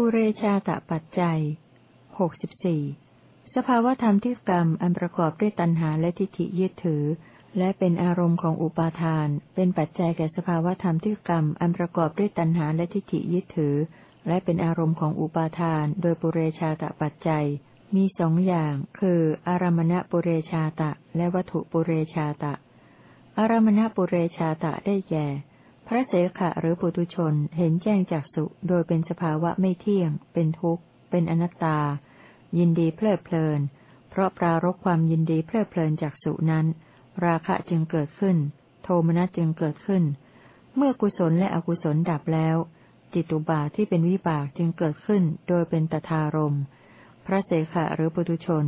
ปุเรชาตปัจจัยหกสิบสี่สภาวธรรมที่กรรมอันประกอบด้วยตัณหาและทิฏฐิยึดถือ และเป็นอารมณ์ของอุปาทาน เป็นปัจจัยแก่สภาวธรรมที่กรรมอันประกอบด้วยตัณหาและทิฏฐิยึดถือ และเป็นอารมณ์ของอุปาทาน โดยปุเรชาตปัจจัย มีสองอย่าง คือ อารมณปุเรชาตะ และวัตถุปุเรชาตะ อารมณปุเรชาตะได้แก่ พระเสขะหรือปุตุชนเห็นแจ้งจากสุโดยเป็นสภาวะไม่เที่ยง เป็นทุกข์ เป็นอนัตตา ยินดีเพลิดเพลิน เพราะปรารบความยินดีเพลิดเพลินจากสุนั้น ราคะจึงเกิดขึ้น โทมนัสจึงเกิดขึ้น เมื่อกุศลและอกุศลดับแล้ว จิตุบาทที่เป็นวิบากจึงเกิดขึ้น โดยเป็นตทารมพระเสขะหรือปุตุชน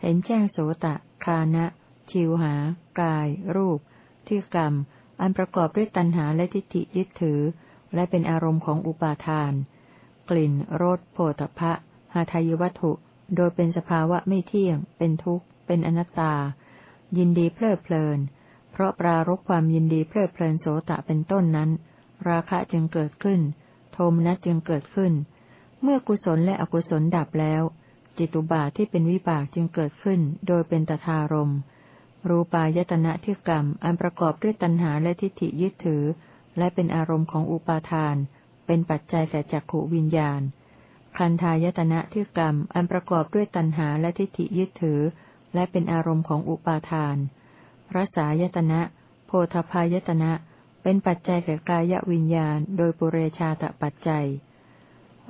เห็นแจ้งโสตะคานะ ชิวหา กาย รูป ที่กรรม อันประกอบด้วยตัณหาและทิฏฐิยึดถือ และเป็นอารมณ์ของอุปาทาน กลิ่นรสโผฏฐะหาทายวัตถุ โดยเป็นสภาวะไม่เที่ยง เป็นทุกข์ เป็นอนัตตา ยินดีเพลิดเพลิน เพราะปรารบความยินดีเพลิดเพลินโสตะเป็นต้นนั้น ราคะจึงเกิดขึ้น โทมนัสจึงเกิดขึ้น เมื่อกุศลและอกุศลดับแล้ว จิตุบาทที่เป็นวิบากจึงเกิดขึ้น โดยเป็นตทารมณ์ รูปายตนะที่กรรมอันประกอบด้วยตัณหาและทิฏฐิยึดถือ และเป็นอารมณ์ของอุปาทาน เป็นปัจจัยแก่จักขวิญญาณ คันทายตนะที่กรรมอันประกอบด้วยตัณหาและทิฏฐิยึดถือ และเป็นอารมณ์ของอุปาทานรสายตนะ โพธพายตนะ เป็นปัจจัยแก่กายวิญญาณ โดยปุเรชาตะปัจจัย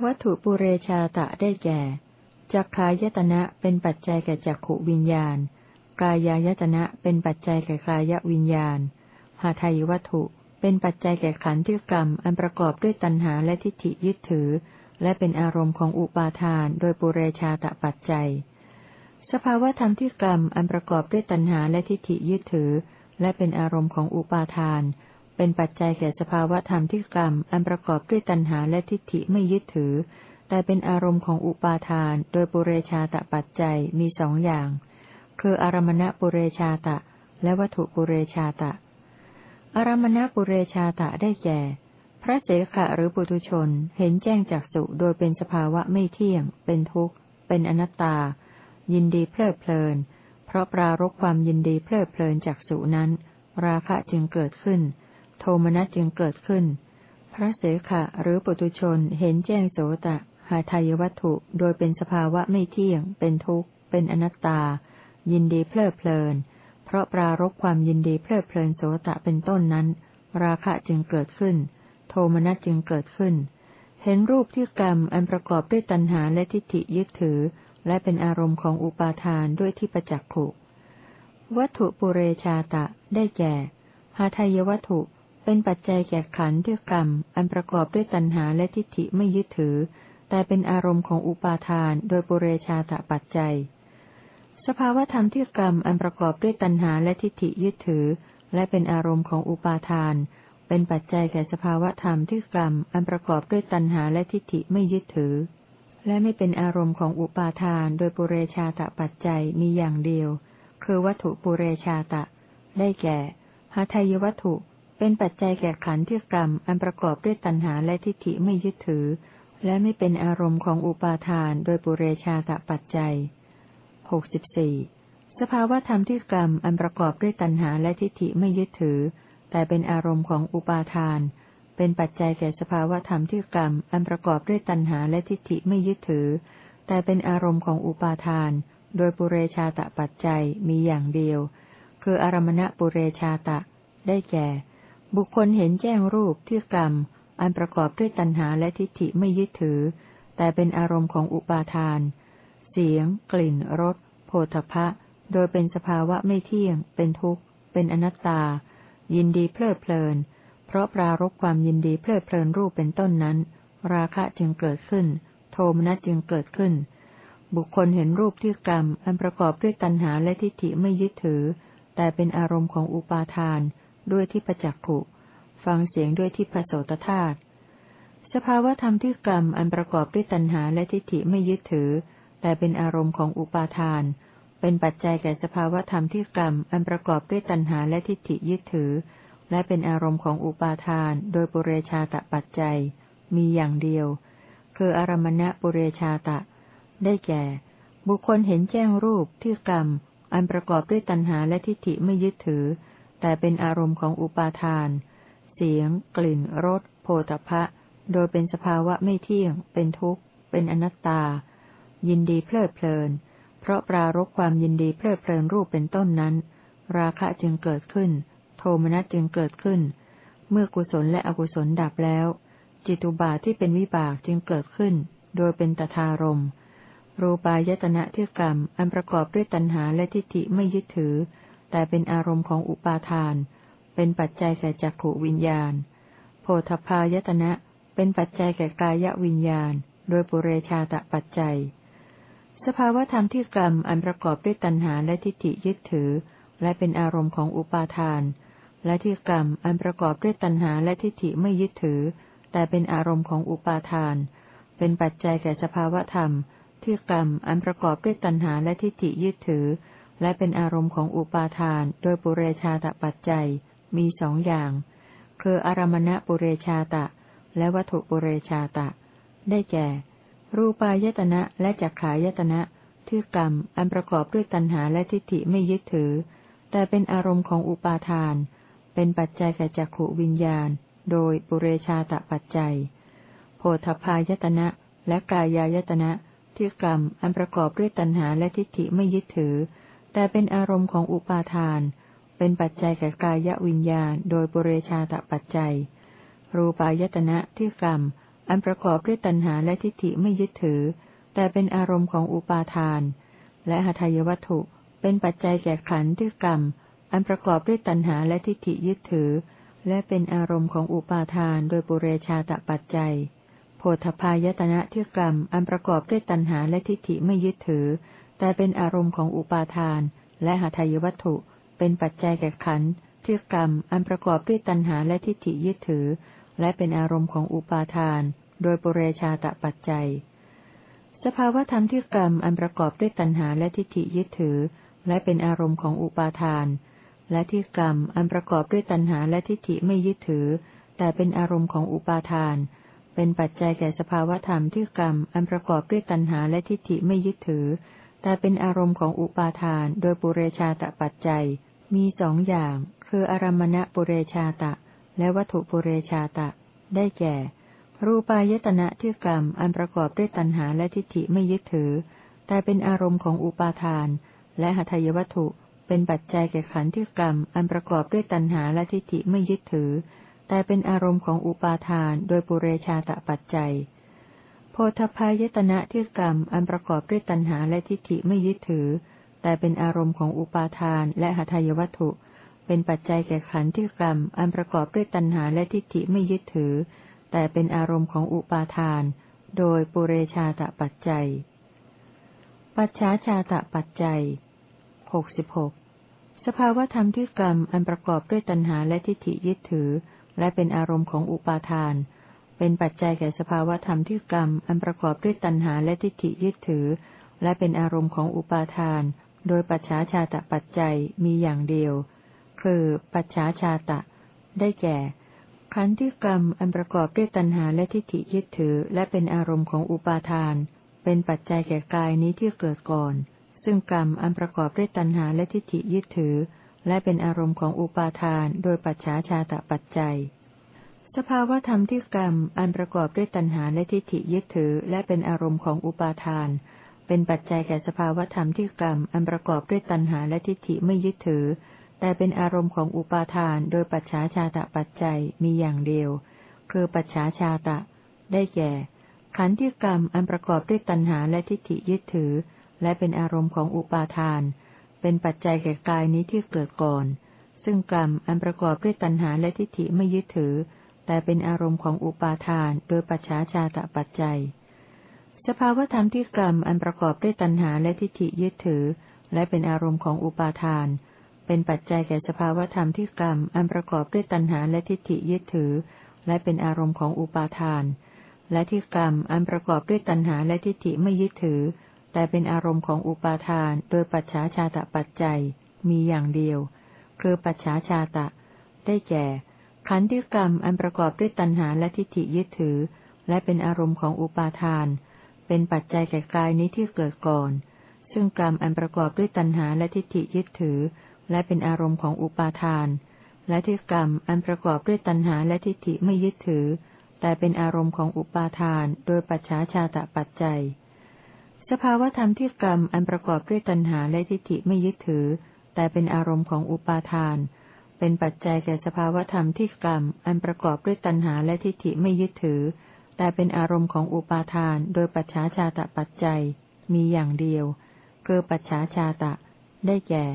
วัตถุปุเรชาตะได้แก่จักขายตนะเป็นปัจจัยแก่จักขวิญญาณ กายายตนะเป็นปัจจัยแก่กายวิญญาณ หาทายวัตถุ เป็นปัจจัยแก่ขันธ์ที่กรรม อันประกอบด้วยตัณหาและทิฏฐิยึดถือ และเป็นอารมณ์ของอุปาทาน โดยปุเรชาตะปัจจัย สภาวธรรมที่กรรม อันประกอบด้วยตัณหาและทิฏฐิยึดถือ และเป็นอารมณ์ของอุปาทาน เป็นปัจจัยแก่สภาวธรรมที่กรรม อันประกอบด้วยตัณหาและทิฏฐิไม่ยึดถือ แต่เป็นอารมณ์ของอุปาทาน โดยปุเรชาตะปัจจัยมีสองอย่าง คืออารมณปุเรชาตะ และวัตถุปุเรชาตะ อารมณปุเรชาตะได้แก่ พระเสขะหรือปุถุชนเห็นแจ้งจากสุโดยเป็นสภาวะไม่เที่ยง เป็นทุกข์ เป็นอนัตตา ยินดีเพลิดเพลิน เพราะปรารบความยินดีเพลิดเพลินจากสุนั้น ราคะจึงเกิดขึ้น โทมนัสจึงเกิดขึ้น พระเสขะหรือปุถุชนเห็นแจ้งโสตะหาทายวัตถุโดยเป็นสภาวะไม่เที่ยง เป็นทุกข์ เป็นอนัตตา ยินดีเพลิดเพลิน เพราะปรารบความยินดีเพลิดเพลินโสตะเป็นต้นนั้น ราคะจึงเกิดขึ้น โทมนัสจึงเกิดขึ้น เห็นรูปที่กรรมอันประกอบด้วยตัณหาและทิฏฐิยึดถือ และเป็นอารมณ์ของอุปาทานด้วยที่ประจักขุวัตถุปุเรชาตะ ได้แก่หาทายวัตถุเป็นปัจจัยแก่ขันธ์ที่กรรม อันประกอบด้วยตัณหาและทิฏฐิไม่ยึดถือ แต่เป็นอารมณ์ของอุปาทานโดยปุเรชาตะปัจจัย สภาวธรรมที่กรรมอันประกอบด้วยตัณหาและทิฏฐิยึดถือ และเป็นอารมณ์ของอุปาทาน เป็นปัจจัยแก่สภาวธรรมที่กรรมอันประกอบด้วยตัณหาและทิฏฐิไม่ยึดถือ และไม่เป็นอารมณ์ของอุปาทาน โดยปุเรชาตะปัจจัยมีอย่างเดียว คือวัตถุปุเรชาตะ ได้แก่หาทายวัตถุ เป็นปัจจัยแก่ขันธ์ที่กรรมอันประกอบด้วยตัณหาและทิฏฐิไม่ยึดถือ และไม่เป็นอารมณ์ของอุปาทาน โดยปุเรชาตะปัจจัย หกสิบสี่สภาวธรรมที่กรรมอันประกอบด้วยตัณหาและทิฏฐิไม่ยึดถือ แต่เป็นอารมณ์ของอุปาทาน เป็นปัจจัยแก่สภาวธรรมที่กรรมอันประกอบด้วยตัณหาและทิฏฐิไม่ยึดถือ แต่เป็นอารมณ์ของอุปาทาน โดยปุเรชาตะปัจจัยมีอย่างเดียว คืออารมณะปุเรชาตะ ได้แก่ บุคคลเห็นแจ้งรูปที่กรรม อันประกอบด้วยตัณหาและทิฏฐิไม่ยึดถือ แต่เป็นอารมณ์ของอุปาทาน เสียง กลิ่น รส โผฏฐะ โดยเป็นสภาวะไม่เที่ยง เป็นทุกข์ เป็นอนัตตา ยินดีเพลิดเพลิน เพราะปรารบความยินดีเพลิดเพลินรูปเป็นต้นนั้น ราคะจึงเกิดขึ้น โทมนัสจึงเกิดขึ้น บุคคลเห็นรูปที่กรรม อันประกอบด้วยตัณหาและทิฏฐิไม่ยึดถือ แต่เป็นอารมณ์ของอุปาทาน ด้วยที่ประจักขุฟังเสียงด้วยที่ผโสตธาตุสภาวธรรมที่กรรมอันประกอบด้วยตัณหาและทิฏฐิไม่ยึดถือ แต่เป็นอารมณ์ของอุปาทาน เป็นปัจจัยแก่สภาวธรรมที่กรรม อันประกอบด้วยตัณหาและทิฏฐิยึดถือ และเป็นอารมณ์ของอุปาทาน โดยปุเรชาตะปัจจัย มีอย่างเดียว คืออารมณะปุเรชาตะ ได้แก่ บุคคลเห็นแจ้งรูปที่กรรม อันประกอบด้วยตัณหาและทิฏฐิไม่ยึดถือ แต่เป็นอารมณ์ของอุปาทาน เสียง กลิ่น รสโพธพะโดยเป็นสภาวะไม่เที่ยง เป็นทุกข์ เป็นอนัตตา ยินดีเพลิดเพลิน เพราะปรารบความยินดีเพลิดเพลินรูปเป็นต้นนั้น ราคะจึงเกิดขึ้น โทมนัสจึงเกิดขึ้น เมื่อกุศลและอกุศลดับแล้ว จิตุบาทที่เป็นวิบากจึงเกิดขึ้น โดยเป็นตถารมรูปายตนะที่กรรม อันประกอบด้วยตัณหาและทิฏฐิไม่ยึดถือ แต่เป็นอารมณ์ของอุปาทาน เป็นปัจจัยแก่จักขวิญญาณ โพธพายตนะเป็นปัจจัยแก่กายวิญญาณ โดยปุเรชาตะปัจจัย สภาวธรรมที่กรรมอันประกอบด้วยตัณหาและทิฏฐิยึดถือ และเป็นอารมณ์ของอุปาทาน และที่กรรมอันประกอบด้วยตัณหาและทิฏฐิไม่ยึดถือ แต่เป็นอารมณ์ของอุปาทาน เป็นปัจจัยแก่สภาวธรรม ที่กรรมอันประกอบด้วยตัณหาและทิฏฐิยึดถือ และเป็นอารมณ์ของอุปาทาน โดยปุเรชาตปัจจัยมีสองอย่าง คืออารมณะปุเรชาตะ และวัตถุปุเรชาตะ ได้แก่ รูปายตนะและจักขายตนะที่กรรมอันประกอบด้วยตัณหาและทิฏฐิไม่ยึดถือ แต่เป็นอารมณ์ของอุปาทาน เป็นปัจจัยแก่จักขวิญญาณ โดยปุเรชาตะปัจจัย โพธพายตนะและกายายตนะที่กรรมอันประกอบด้วยตัณหาและทิฏฐิไม่ยึดถือ แต่เป็นอารมณ์ของอุปาทาน เป็นปัจจัยแก่กายวิญญาณ โดยปุเรชาตะปัจจัย รูปายตนะที่กรรม อันประกอบด้วยตัณหาและทิฏฐิไม่ยึดถือ แต่เป็นอารมณ์ของอุปาทาน และหทัยวัตถุเป็นปัจจัยแก่ขันธ์ที่กรรม อันประกอบด้วยตัณหาและทิฏฐิยึดถือ และเป็นอารมณ์ของอุปาทานโดยปุเรชาตปัจจัยโพธพายตนะที่กรรม อันประกอบด้วยตัณหาและทิฏฐิไม่ยึดถือ แต่เป็นอารมณ์ของอุปาทาน และหทัยวัตถุ เป็นปัจจัยแก่ขันธ์ที่กรรม อันประกอบด้วยตัณหาและทิฏฐิยึดถือ และเป็นอารมณ์ของอุปาทาน โดยปุเรชาตะปัจจัย สภาวธรรมที่กรรมอันประกอบด้วยตัณหาและทิฏฐิยึดถือ และเป็นอารมณ์ของอุปาทาน และที่กรรมอันประกอบด้วยตัณหาและทิฏฐิไม่ยึดถือ แต่เป็นอารมณ์ของอุปาทาน เป็นปัจจัยแก่สภาวธรรมที่กรรมอันประกอบด้วยตัณหาและทิฏฐิไม่ยึดถือ แต่เป็นอารมณ์ของอุปาทาน โดยปุเรชาตะปัจจัย มีสองอย่าง คืออารมณะปุเรชาตะ และวัตถุปุเรชาตะ ได้แก่ รูปายตนะที่กรรมอันประกอบด้วยตัณหาและทิฏฐิไม่ยึดถือ แต่เป็นอารมณ์ของอุปาทาน และหทัยวัตถุเป็นปัจจัยแก่ขันธ์ที่กรรมอันประกอบด้วยตัณหาและทิฏฐิไม่ยึดถือ แต่เป็นอารมณ์ของอุปาทาน โดยปุเรชาตะปัจจัย โพธพายตนะที่กรรมอันประกอบด้วยตัณหาและทิฏฐิไม่ยึดถือ แต่เป็นอารมณ์ของอุปาทานและหทัยวัตถุ เป็นปัจจัยแก่ขันธ์ที่กรรม อันประกอบด้วยตัณหาและทิฏฐิไม่ยึดถือ แต่เป็นอารมณ์ของอุปาทาน โดยปุเรชาตะปัจจัย ปัจฉาชาตะปัจจัยหกสิบหกสภาวธรรมที่กรรม อันประกอบด้วยตัณหาและทิฏฐิยึดถือ และเป็นอารมณ์ของอุปาทาน เป็นปัจจัยแก่สภาวธรรมที่กรรม อันประกอบด้วยตัณหาและทิฏฐิยึดถือ และเป็นอารมณ์ของอุปาทาน โดยปัจฉาชาตะปัจจัยมีอย่างเดียว คือ ปัจฉาชาตะ ได้แก่ ขันธ์ที่กรรมอันประกอบด้วยตัณหาและทิฏฐิยึดถือ และเป็นอารมณ์ของอุปาทาน เป็นปัจจัยแก่กายนี้ที่เกิดก่อน ซึ่งกรรมอันประกอบด้วยตัณหาและทิฏฐิยึดถือ และเป็นอารมณ์ของอุปาทาน โดยปัจฉาชาตะปัจจัย สภาวธรรมที่กรรมอันประกอบด้วยตัณหาและทิฏฐิยึดถือ และเป็นอารมณ์ของอุปาทานเป็นปัจจัยแก่สภาวธรรมที่กรรมอันประกอบด้วยตัณหาและทิฏฐิไม่ยึดถือ แต่เป็นอารมณ์ของอุปาทานโดยปัจฉาชาตะปัจจัยมีอย่างเดียว คือปัจฉาชาตะ ได้แก่ ขันธ์ที่กรรมอันประกอบด้วยตัณหาและทิฏฐิยึดถือ และเป็นอารมณ์ของอุปาทาน เป็นปัจจัยแก่กายนี้ที่เกิดก่อน ซึ่งกรรมอันประกอบด้วยตัณหาและทิฏฐิไม่ยึดถือ แต่เป็นอารมณ์ของอุปาทาน โดยปัจฉาชาตะปัจจัย สภาวธรรมที่กรรมอันประกอบด้วยตัณหาและทิฏฐิยึดถือ และเป็นอารมณ์ของอุปาทาน เป็นปัจจัยแก่สภาวธรรมที่กรรม อันประกอบด้วยตัณหาและทิฏฐิยึดถือ และเป็นอารมณ์ของอุปาทาน และที่กรรม อันประกอบด้วยตัณหาและทิฏฐิไม่ยึดถือ แต่เป็นอารมณ์ของอุปาทาน โดยปัจฉาชาตะปัจจัย มีอย่างเดียว คือปัจฉาชาตะ ได้แก่ ขันธ์ที่กรรม อันประกอบด้วยตัณหาและทิฏฐิยึดถือ และเป็นอารมณ์ของอุปาทาน เป็นปัจจัยแก่กายนี้ที่เกิดก่อน ซึ่งกรรมอันประกอบด้วยตัณหาและทิฏฐิยึดถือ และเป็นอารมณ์ของอุปาทาน และที่กรรมอันประกอบด้วยตัณหาและทิฏฐิไม่ยึดถือ แต่เป็นอารมณ์ของอุปาทาน โดยปัจฉาชาตะปัจจัย สภาวธรรมที่กรรมอันประกอบด้วยตัณหาและทิฏฐิไม่ยึดถือ แต่เป็นอารมณ์ของอุปาทาน เป็นปัจจัยแก่สภาวธรรมที่กรรมอันประกอบด้วยตัณหาและทิฏฐิไม่ยึดถือ แต่เป็นอารมณ์ของอุปาทาน โดยปัจฉาชาตะปัจจัย มีอย่างเดียวคือปัจฉาชาตะ ได้แก่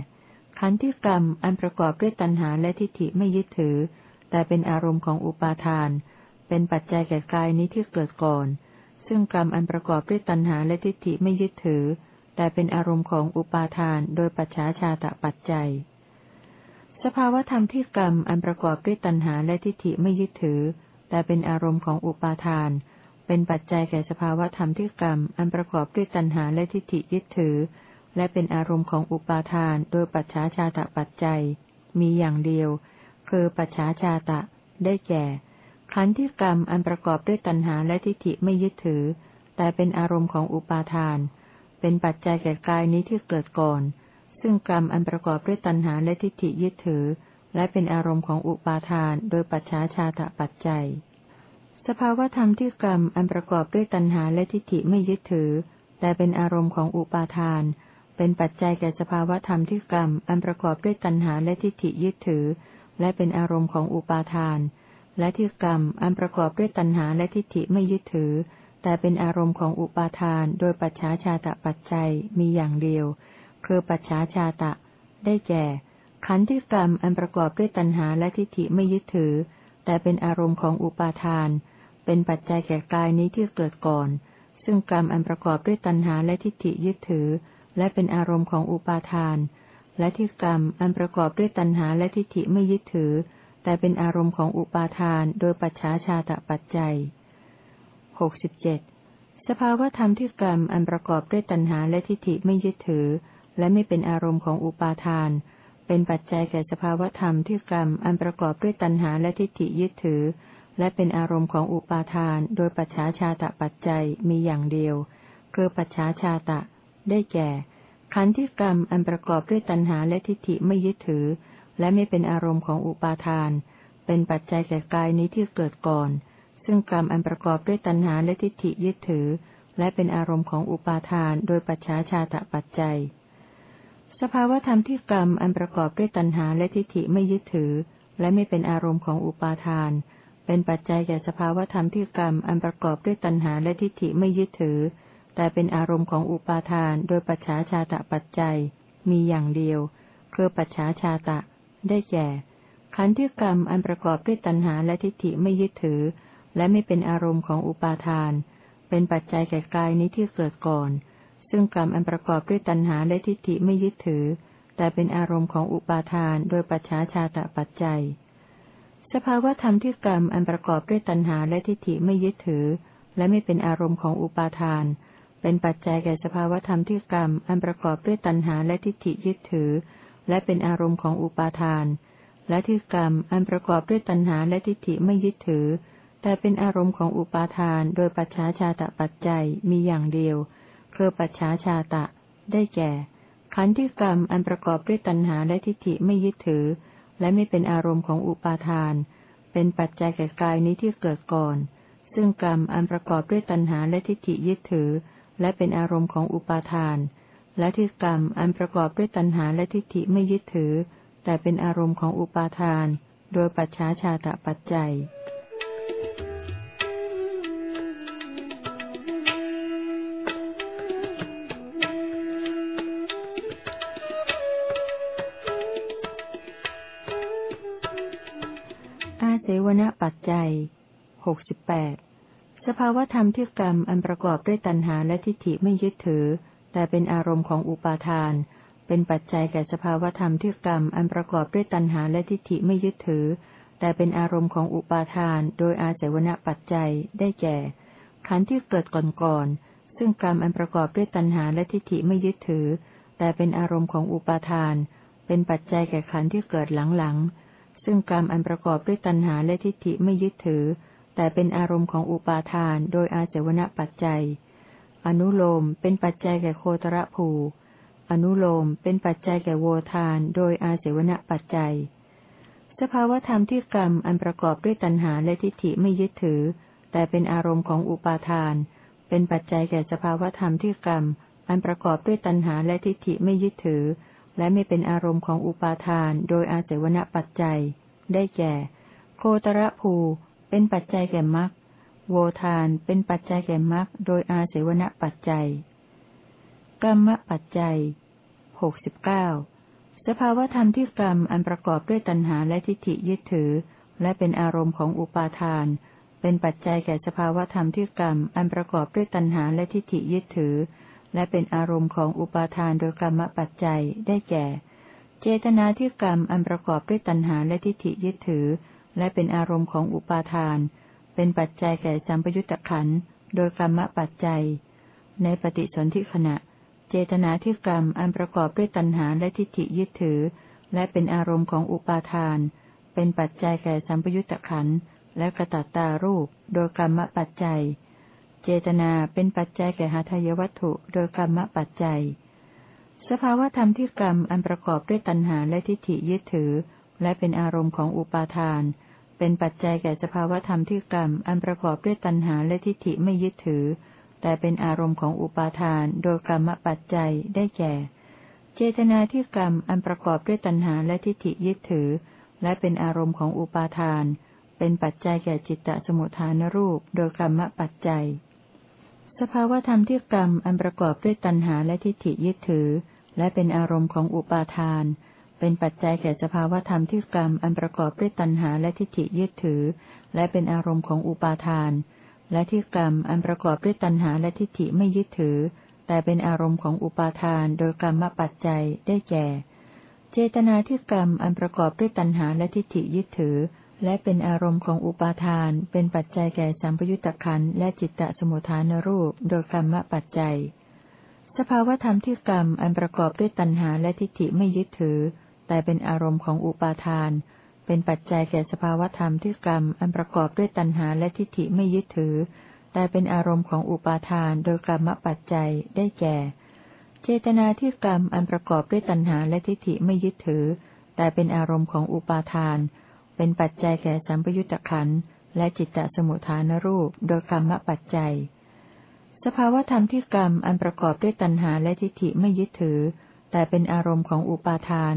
ขันธ์ที่กรรมอันประกอบด้วยตัณหาและทิฏฐิไม่ยึดถือ แต่เป็นอารมณ์ของอุปาทาน เป็นปัจจัยแก่กายนี้ที่เกิดก่อน ซึ่งกรรมอันประกอบด้วยตัณหาและทิฏฐิไม่ยึดถือ แต่เป็นอารมณ์ของอุปาทาน โดยปัจฉาชาตะปัจจัย สภาวธรรมที่กรรมอันประกอบด้วยตัณหาและทิฏฐิไม่ยึดถือ แต่เป็นอารมณ์ของอุปาทาน เป็นปัจจัยแก่สภาวธรรมที่กรรมอันประกอบด้วยตัณหาและทิฏฐิยึดถือ และเป็นอารมณ์ของอุปาทานโดยปัจฉาชาตะปัจจัย มีอย่างเดียว คือปัจฉาชาตะ ได้แก่ ขันธ์ที่กรรมอันประกอบด้วยตัณหาและทิฏฐิไม่ยึดถือ แต่เป็นอารมณ์ของอุปาทาน เป็นปัจจัยแก่กายนี้ที่เกิดก่อน ซึ่งกรรมอันประกอบด้วยตัณหาและทิฏฐิยึดถือ และเป็นอารมณ์ของอุปาทาน โดยปัจฉาชาตะปัจจัย สภาวธรรมที่กรรมอันประกอบด้วยตัณหาและทิฏฐิไม่ยึดถือ แต่เป็นอารมณ์ของอุปาทาน เป็นปัจจัยแก่สภาวธรรมที่กรรม อันประกอบด้วยตัณหาและทิฏฐิยึดถือ และเป็นอารมณ์ของอุปาทาน และที่กรรม อันประกอบด้วยตัณหาและทิฏฐิไม่ยึดถือ แต่เป็นอารมณ์ของอุปาทาน โดยปัจฉาชาตะปัจจัยมีอย่างเดียว คือปัจฉาชาตะ ได้แก่ ขันธ์ที่กรรม อันประกอบด้วยตัณหาและทิฏฐิไม่ยึดถือ แต่เป็นอารมณ์ของอุปาทาน เป็นปัจจัยแก่กายนี้ที่เกิดก่อน ซึ่งกรรมอันประกอบด้วยตัณหาและทิฏฐิยึดถือ และเป็นอารมณ์ของอุปาทาน และที่กรรมอันประกอบด้วยตัณหาและทิฏฐิไม่ยึดถือ แต่เป็นอารมณ์ของอุปาทานโดยปัจฉาชาตะปัจจัยหกสิบเจ็ดสภาวธรรมที่กรรมอันประกอบด้วยตัณหาและทิฏฐิไม่ยึดถือ และไม่เป็นอารมณ์ของอุปาทาน เป็นปัจจัยแก่สภาวธรรมที่กรรมอันประกอบด้วยตัณหาและทิฏฐิยึดถือ และเป็นอารมณ์ของอุปาทาน โดยปัจฉาชาตะปัจจัยมีอย่างเดียวคือปัจฉาชาตะ ได้แก่ ขันธ์ที่กรรมอันประกอบด้วยตัณหาและทิฏฐิไม่ยึดถือ และไม่เป็นอารมณ์ของอุปาทาน เป็นปัจจัยแก่กายนี้ที่เกิดก่อน ซึ่งกรรมอันประกอบด้วยตัณหาและทิฏฐิยึดถือ และเป็นอารมณ์ของอุปาทานโดยปัจฉาชาตะปัจจัย สภาวธรรมที่กรรมอันประกอบด้วยตัณหาและทิฏฐิไม่ยึดถือ และไม่เป็นอารมณ์ของอุปาทาน เป็นปัจจัยแก่สภาวธรรมที่กรรมอันประกอบด้วยตัณหาและทิฏฐิไม่ยึดถือ แต่เป็นอารมณ์ของอุปาทานโดยปัจฉาชาตะปัจจัย มีอย่างเดียวคือปัจฉาชาตะ ได้แก่ ขันธ์ที่กรรมอันประกอบด้วยตัณหาและทิฏฐิไม่ยึดถือ และไม่เป็นอารมณ์ของอุปาทาน เป็นปัจจัยแก่กายนี้ที่เกิดก่อน ซึ่งกรรมอันประกอบด้วยตัณหาและทิฏฐิไม่ยึดถือ แต่เป็นอารมณ์ของอุปาทานโดยปัจฉาชาตะปัจจัย สภาวธรรมที่กรรมอันประกอบด้วยตัณหาและทิฏฐิไม่ยึดถือ และไม่เป็นอารมณ์ของอุปาทาน เป็นปัจจัยแก่สภาวธรรมที่กรรม อันประกอบด้วยตัณหาและทิฏฐิยึดถือ และเป็นอารมณ์ของอุปาทาน และที่กรรม อันประกอบด้วยตัณหาและทิฏฐิไม่ยึดถือ แต่เป็นอารมณ์ของอุปาทาน โดยปัจฉาชาตะปัจจัยมีอย่างเดียวคือปัจฉาชาตะ ได้แก่ ขันธ์ที่กรรมอันประกอบด้วยตัณหาและทิฏฐิไม่ยึดถือ และไม่เป็นอารมณ์ของอุปาทาน เป็นปัจจัยแก่กายนี้ที่เกิดก่อน ซึ่งกรรมอันประกอบด้วยตัณหาและทิฏฐิยึดถือ และเป็นอารมณ์ของอุปาทาน และที่กรรมอันประกอบด้วยตัณหาและทิฏฐิไม่ยึดถือ แต่เป็นอารมณ์ของอุปาทาน โดยปัจฉาชาตะปัจจัยวนปัจจัยหกสิบแปด สภาวธรรมที่กรรมอันประกอบด้วยตัณหาและทิฏฐิไม่ยึดถือ แต่เป็นอารมณ์ของอุปาทาน เป็นปัจจัยแก่สภาวธรรมที่กรรมอันประกอบด้วยตัณหาและทิฏฐิไม่ยึดถือ แต่เป็นอารมณ์ของอุปาทาน โดยอาศัยวณปัจจัยได้แก่ ขันธ์ที่เกิดก่อนๆซึ่งกรรมอันประกอบด้วยตัณหาและทิฏฐิไม่ยึดถือ แต่เป็นอารมณ์ของอุปาทาน เป็นปัจจัยแก่ขันธ์ที่เกิดหลังๆซึ่งกรรมอันประกอบด้วยตัณหาและทิฏฐิไม่ยึดถือ แต่เป็นอารมณ์ของอุปาทานโดยอาเสวณปัจจัย อนุโลมเป็นปัจจัยแก่โคตรภู อนุโลมเป็นปัจจัยแก่โวทาน โดยอาเสวณปัจจัย สภาวธรรมที่กรรมอันประกอบด้วยตัณหาและทิฏฐิไม่ยึดถือ แต่เป็นอารมณ์ของอุปาทาน เป็นปัจจัยแก่สภาวธรรมที่กรรมอันประกอบด้วยตัณหาและทิฏฐิไม่ยึดถือ และไม่เป็นอารมณ์ของอุปาทาน โดยอาเสวณปัจจัย ได้แก่ โคตรภู เป็นปัจจัยแก่มรรคโวทานเป็นปัจจัยแก่มรรคโดยอาเสวณปัจจัยกรรมปัจจัยหกสิบเก้าสภาวธรรมที่กรรมอันประกอบด้วยตัณหาและทิฏฐิยึดถือ และเป็นอารมณ์ของอุปาทาน เป็นปัจจัยแก่สภาวธรรมที่กรรมอันประกอบด้วยตัณหาและทิฏฐิยึดถือ และเป็นอารมณ์ของอุปาทานโดยกรรมปัจจัยได้แก่ เจตนาที่กรรมอันประกอบด้วยตัณหาและทิฏฐิยึดถือ และเป็นอารมณ์ของอุปาทาน เป็นปัจจัยแก่สัมปยุตตะขันโดยกรรมปัจจัย ในปฏิสนธิขณะ เจตนาที่กรรมอันประกอบด้วยตัณหาและทิฏฐิยึดถือ และเป็นอารมณ์ของอุปาทาน เป็นปัจจัยแก่สัมปยุตตะขันและกระตัตารูป โดยกรรมปัจจัย เจตนาเป็นปัจจัยแก่หาทายวัตถุ โดยกรรมปัจจัย สภาวธรรมที่กรรมอันประกอบด้วยตัณหาและทิฏฐิยึดถือ และเป็นอารมณ์ของอุปาทาน เป็นปัจจัยแก่สภาวธรรมที่กรรม อันประกอบด้วยตัณหาและทิฏฐิไม่ยึดถือ แต่เป็นอารมณ์ของอุปาทาน โดยกรรมปัจจัยได้แก่ เจตนาที่กรรม อันประกอบด้วยตัณหาและทิฏฐิยึดถือ และเป็นอารมณ์ของอุปาทาน เป็นปัจจัยแก่จิตตสมุทฐานรูป โดยกรรมปัจจัย สภาวธรรมที่กรรม อันประกอบด้วยตัณหาและทิฏฐิยึดถือ และเป็นอารมณ์ของอุปาทาน เป็นปัจจัยแก่สภาวธรรมที่กรรมอันประกอบด้วยตัณหาและทิฏฐิยึดถือ และเป็นอารมณ์ของอุปาทาน และที่กรรมอันประกอบด้วยตัณหาและทิฏฐิไม่ยึดถือ แต่เป็นอารมณ์ของอุปาทานโดยกรรมปัจจัยได้แก่ เจตนาที่กรรมอันประกอบด้วยตัณหาและทิฏฐิยึดถือ และเป็นอารมณ์ของอุปาทาน เป็นปัจจัยแก่สัมปยุตตะขันและจิตตสมุทฐานรูป โดยกรรมปัจจัย สภาวธรรมที่กรรมอันประกอบด้วยตัณหาและทิฏฐิไม่ยึดถือ แต่เป็นอารมณ์ของอุปาทาน เป็นปัจจัยแก่สภาวธรรมที่กรรมอันประกอบด้วยตัณหาและทิฏฐิไม่ยึดถือ แต่เป็นอารมณ์ของอุปาทานโดยกรรมปัจจัยได้แก่ เจตนาที่กรรมอันประกอบด้วยตัณหาและทิฏฐิไม่ยึดถือ แต่เป็นอารมณ์ของอุปาทาน เป็นปัจจัยแก่สัมปยุตตะขันและจิตตสมุทฐานรูปโดยกรรมปัจจัย สภาวธรรมที่กรรมอันประกอบด้วยตัณหาและทิฏฐิไม่ยึดถือ แต่เป็นอารมณ์ของอุปาทาน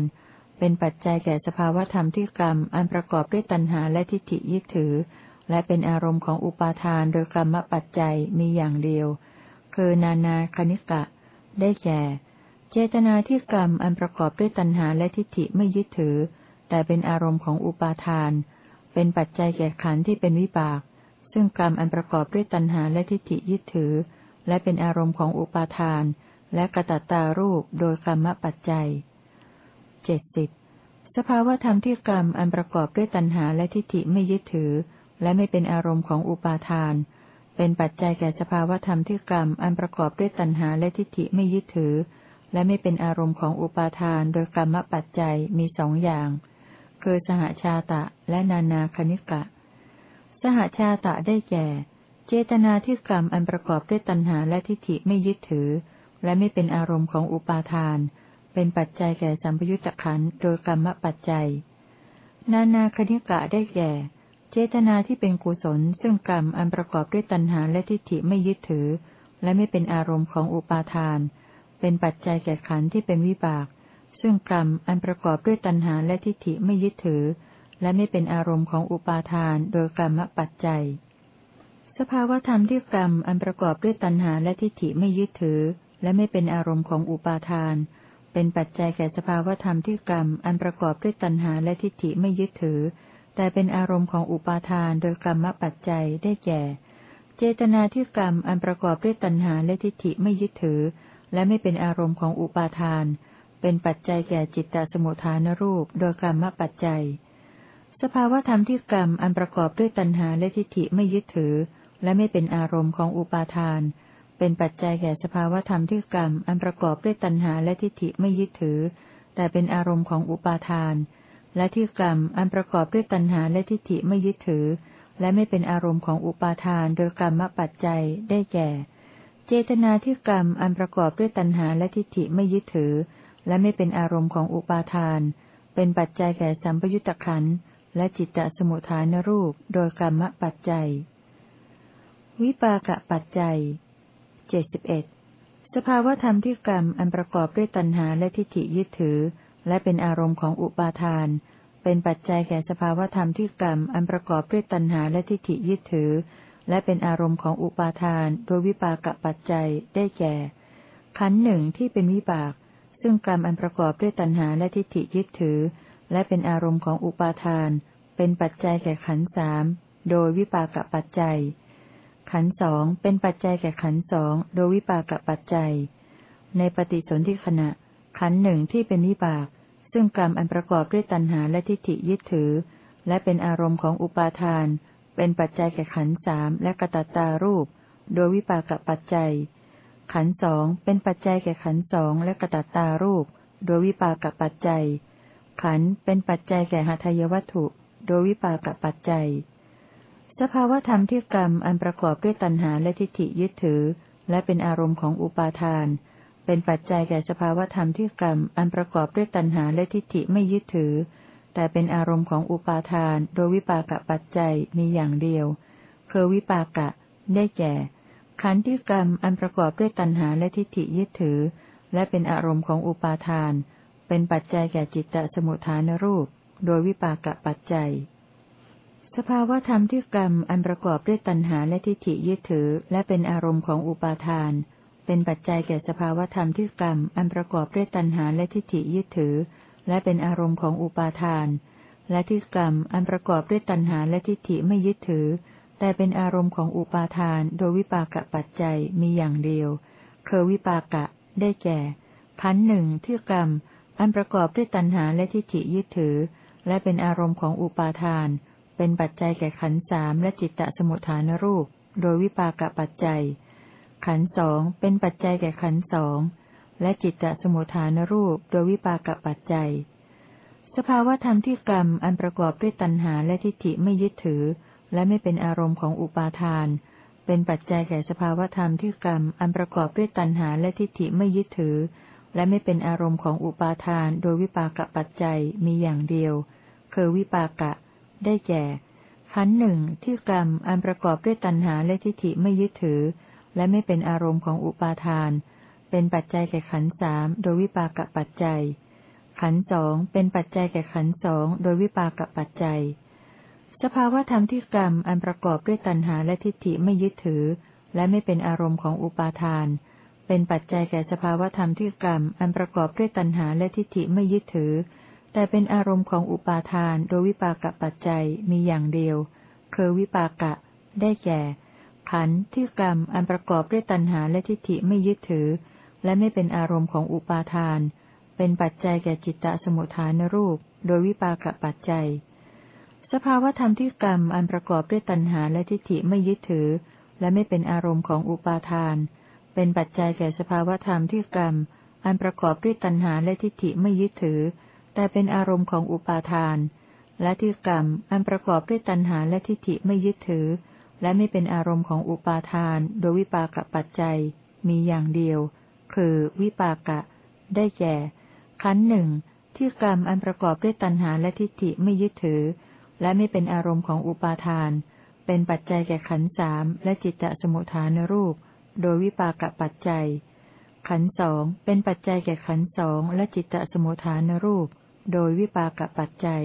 เป็นปัจจัยแก่สภาวธรรมที่กรรมอันประกอบด้วยตัณหาและทิฏฐิยึดถือ และเป็นอารมณ์ของอุปาทานโดยกรรมปัจจัยมีอย่างเดียว คือนานาคณิกะ ได้แก่ เจตนาที่กรรมอันประกอบด้วยตัณหาและทิฏฐิไม่ยึดถือ แต่เป็นอารมณ์ของอุปาทาน เป็นปัจจัยแก่ขันธ์ที่เป็นวิบาก ซึ่งกรรมอันประกอบด้วยตัณหาและทิฏฐิยึดถือ และเป็นอารมณ์ของอุปาทาน และกระตัตตารูปโดยกรรมปัจจัย จ็ดสิบสภาวธรรมที่กรรมอันประกอบด้วยตัณหาและทิฏฐิไม่ยึดถือ และไม่เป็นอารมณ์ของอุปาทาน เป็นปัจจัยแก่สภาวธรรมที่กรรมอันประกอบด้วยตัณหาและทิฏฐิไม่ยึดถือ และไม่เป็นอารมณ์ของอุปาทาน โดยกรรมปัจจัยมีสองอย่าง คือสหชาตะและนานาคณิกะ สหชาตะได้แก่ เจตนาที่กรรมอันประกอบด้วยตัณหาและทิฏฐิไม่ยึดถือ และไม่เป็นอารมณ์ของอุปาทาน เป็นปัจจัยแก่สัมปยุตตะขันโดยกรรมปัจจัย นานาคณิกะได้แก่ เจตนาที่เป็นกุศล ซึ่งกรรมอันประกอบด้วยตัณหาและทิฏฐิไม่ยึดถือ และไม่เป็นอารมณ์ของอุปาทาน เป็นปัจจัยแก่ขันที่เป็นวิบาก ซึ่งกรรมอันประกอบด้วยตัณหาและทิฏฐิไม่ยึดถือ และไม่เป็นอารมณ์ของอุปาทานโดยกรรมปัจจัย สภาวธรรมที่กรรมอันประกอบด้วยตัณหาและทิฏฐิไม่ยึดถือ และไม่เป็นอารมณ์ของอุปาทาน เป็นปัจจัยแก่สภาวธรรมที่กรรมอันประกอบด้วยตัณหาและทิฏฐิไม่ยึดถือ แต่เป็นอารมณ์ของอุปาทานโดยกรรมปัจจัยได้แก่ เจตนาที่กรรมอันประกอบด้วยตัณหาและทิฏฐิไม่ยึดถือ และไม่เป็นอารมณ์ของอุปาทาน เป็นปัจจัยแก่จิตตสมุทฐานรูปโดยกรรมปัจจัย สภาวธรรมที่กรรมอันประกอบด้วยตัณหาและทิฏฐิไม่ยึดถือ และไม่เป็นอารมณ์ของอุปาทาน เป็นปัจจัยแก่สภาวธรรมที่กรรม อันประกอบด้วยตัณหาและทิฏฐิไม่ยึดถือ แต่เป็นอารมณ์ของอุปาทาน และที่กรรม อันประกอบด้วยตัณหาและทิฏฐิไม่ยึดถือ และไม่เป็นอารมณ์ของอุปาทาน โดยกรรมปัจจัยได้แก่ เจตนาที่กรรม อันประกอบด้วยตัณหาและทิฏฐิไม่ยึดถือ และไม่เป็นอารมณ์ของอุปาทาน เป็นปัจจัยแก่สัมปยุตตะขันและจิตตสมุทฐานรูป โดยกรรมปัจจัย วิปากปัจจัย เจ็ดสิบเอ็ดสภาวธรรมที่กรรมอันประกอบด้วยตัณหาและทิฏฐิยึดถือ และเป็นอารมณ์ของอุปาทาน เป็นปัจจัยแก่สภาวธรรมที่กรรมอันประกอบด้วยตัณหาและทิฏฐิยึดถือ และเป็นอารมณ์ของอุปาทานโดยวิปากปัจจัยได้แก่ ขันหนึ่งที่เป็นวิบาก ซึ่งกรรมอันประกอบด้วยตัณหาและทิฏฐิยึดถือ และเป็นอารมณ์ของอุปาทาน เป็นปัจจัยแก่ขันสามโดยวิปากปัจจัย ขันสองเป็นปัจจัยแก่ขันสองโดยวิปากปัจจัย ในปฏิสนธิขณะ ขันหนึ่งที่เป็นวิบาก ซึ่งกรรมอันประกอบด้วยตัณหาและทิฏฐิยึดถือ และเป็นอารมณ์ของอุปาทาน เป็นปัจจัยแก่ขันสามและกระตัตตารูป โดยวิปากปัจจัย ขันสองเป็นปัจจัยแก่ขันสองและกระตัตตารูป โดยวิปากปัจจัย ขันเป็นปัจจัยแก่หทัยวัตถุ โดยวิปากปัจจัย สภาวธรรมที่กรรมอันประกอบด้วยตัณหาและทิฏฐิยึดถือ และเป็นอารมณ์ของอุปาทาน เป็นปัจจัยแก่สภาวธรรมที่กรรมอันประกอบด้วยตัณหาและทิฏฐิไม่ยึดถือ แต่เป็นอารมณ์ของอุปาทาน โดยวิปากปัจจัยมีอย่างเดียวคือวิปากะ ได้แก่ ขันธ์ที่กรรมอันประกอบด้วยตัณหาและทิฏฐิยึดถือ และเป็นอารมณ์ของอุปาทาน เป็นปัจจัยแก่จิตตสมุทฐานรูป โดยวิปากะปัจจัย สภาวธรรมที่กรรมอันประกอบด้วยตัณหาและทิฏฐิยึดถือ และเป็นอารมณ์ของอุปาทาน เป็นปัจจัยแก่สภาวธรรมที่กรรมอันประกอบด้วยตัณหาและทิฏฐิยึดถือ และเป็นอารมณ์ของอุปาทาน และที่กรรมอันประกอบด้วยตัณหาและทิฏฐิไม่ยึดถือ แต่เป็นอารมณ์ของอุปาทาน โดยวิปากปัจจัยมีอย่างเดียวคือวิปากะ ได้แก่ขันหนึ่งที่กรรมอันประกอบด้วยตัณหาและทิฏฐิยึดถือ และเป็นอารมณ์ของอุปาทาน เป็นปัจจัยแก่ขันสามและจิตตสมุทฐานรูป โดยวิปากปัจจัย ขันสองเป็นปัจจัยแก่ขันสองและจิตตสมุทฐานรูป โดยวิปากปัจจัย สภาวธรรมที่กรรมอันประกอบด้วยตัณหาและทิฏฐิไม่ยึดถือ และไม่เป็นอารมณ์ของอุปาทาน เป็นปัจจัยแก่สภาวธรรมที่กรรมอันประกอบด้วยตัณหาและทิฏฐิไม่ยึดถือ และไม่เป็นอารมณ์ของอุปาทาน โดยวิปากปัจจัยมีอย่างเดียวคือวิปากะ ได้แก่ขันหนึ่งที่กรรมอันประกอบด้วยตัณหาและทิฏฐิไม่ยึดถือ และไม่เป็นอารมณ์ของอุปาทาน เป็นปัจจัยแก่ขันสามโดยวิปากปัจจัย ขันสองเป็นปัจจัยแก่ขันสองโดยวิปากปัจจัย สภาวธรรมที่กรรมอันประกอบด้วยตัณหาและทิฏฐิไม่ยึดถือ และไม่เป็นอารมณ์ของอุปาทาน เป็นปัจจัยแก่สภาวธรรมที่กรรมอันประกอบด้วยตัณหาและทิฏฐิไม่ยึดถือ แต่เป็นอารมณ์ของอุปาทานโดยวิปากปัจจัยมีอย่างเดียว คือวิปากะ ได้แก่ ขันธ์ที่กรรมอันประกอบด้วยตัณหาและทิฏฐิไม่ยึดถือ และไม่เป็นอารมณ์ของอุปาทาน เป็นปัจจัยแก่จิตตสมุทฐานรูป โดยวิปากปัจจัย สภาวธรรมที่กรรมอันประกอบด้วยตัณหาและทิฏฐิไม่ยึดถือ และไม่เป็นอารมณ์ของอุปาทาน เป็นปัจจัยแก่สภาวธรรมที่กรรมอันประกอบด้วยตัณหาและทิฏฐิไม่ยึดถือ แต่เป็นอารมณ์ของอุปาทาน และที่กรรมอันประกอบด้วยตัณหาและทิฏฐิไม่ยึดถือ และไม่เป็นอารมณ์ของอุปาทาน โดยวิปากปัจจัย มีอย่างเดียว คือวิปากะ ได้แก่ขันหนึ่งที่กรรมอันประกอบด้วยตัณหาและทิฏฐิไม่ยึดถือ และไม่เป็นอารมณ์ของอุปาทาน เป็นปัจจัยแก่ขันสามและจิตตสมุทฐานรูป โดยวิปากปัจจัย ขันสองเป็นปัจจัยแก่ขันสองและจิตตสมุทฐานรูป โดยวิปากปัจจัย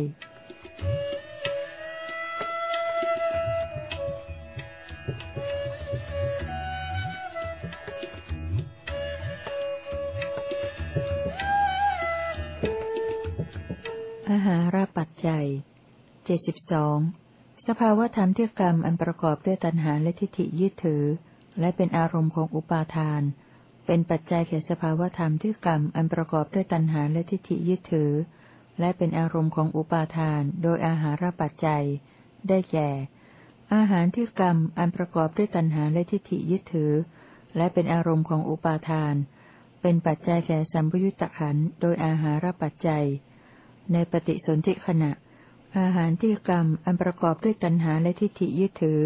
อาหารปัจจัยเจ็ดสิบสองสภาวธรรมที่กรรมอันประกอบด้วยตัณหาและทิฏฐิยึดถือ และเป็นอารมณ์ของอุปาทาน เป็นปัจจัยแก่สภาวธรรมที่กรรมอันประกอบด้วยตัณหาและทิฏฐิยึดถือ และเป็นอารมณ์ของอุปาทานโดยอาหารปัจจัย ได้แก่ อาหารที่กรรมอันประกอบด้วยตัณหาและทิฏฐิยึดถือ และเป็นอารมณ์ของอุปาทาน เป็นปัจจัยแก่สัมปยุตตะขันโดยอาหารปัจจัย ในปฏิสนธิขณะ อาหารที่กรรมอันประกอบด้วยตัณหาและทิฏฐิยึดถือ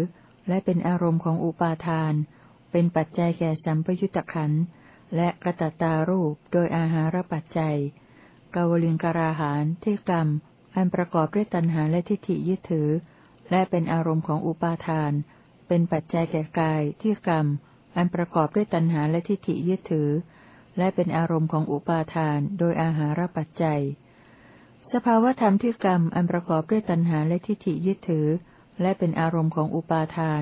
และเป็นอารมณ์ของอุปาทาน เป็นปัจจัยแก่สัมปยุตตะขันและกระตาตารูปโดยอาหารปัจจัย กาวลิงการาหารที่กรรม อันประกอบด้วยตัณหาและทิฏฐิยึดถือ และเป็นอารมณ์ของอุปาทาน เป็นปัจจัยแก่กายที่กรรม อันประกอบด้วยตัณหาและทิฏฐิยึดถือ และเป็นอารมณ์ของอุปาทานโดยอาหารปัจจัย สภาวธรรมที่กรรม อันประกอบด้วยตัณหาและทิฏฐิยึดถือ และเป็นอารมณ์ของอุปาทาน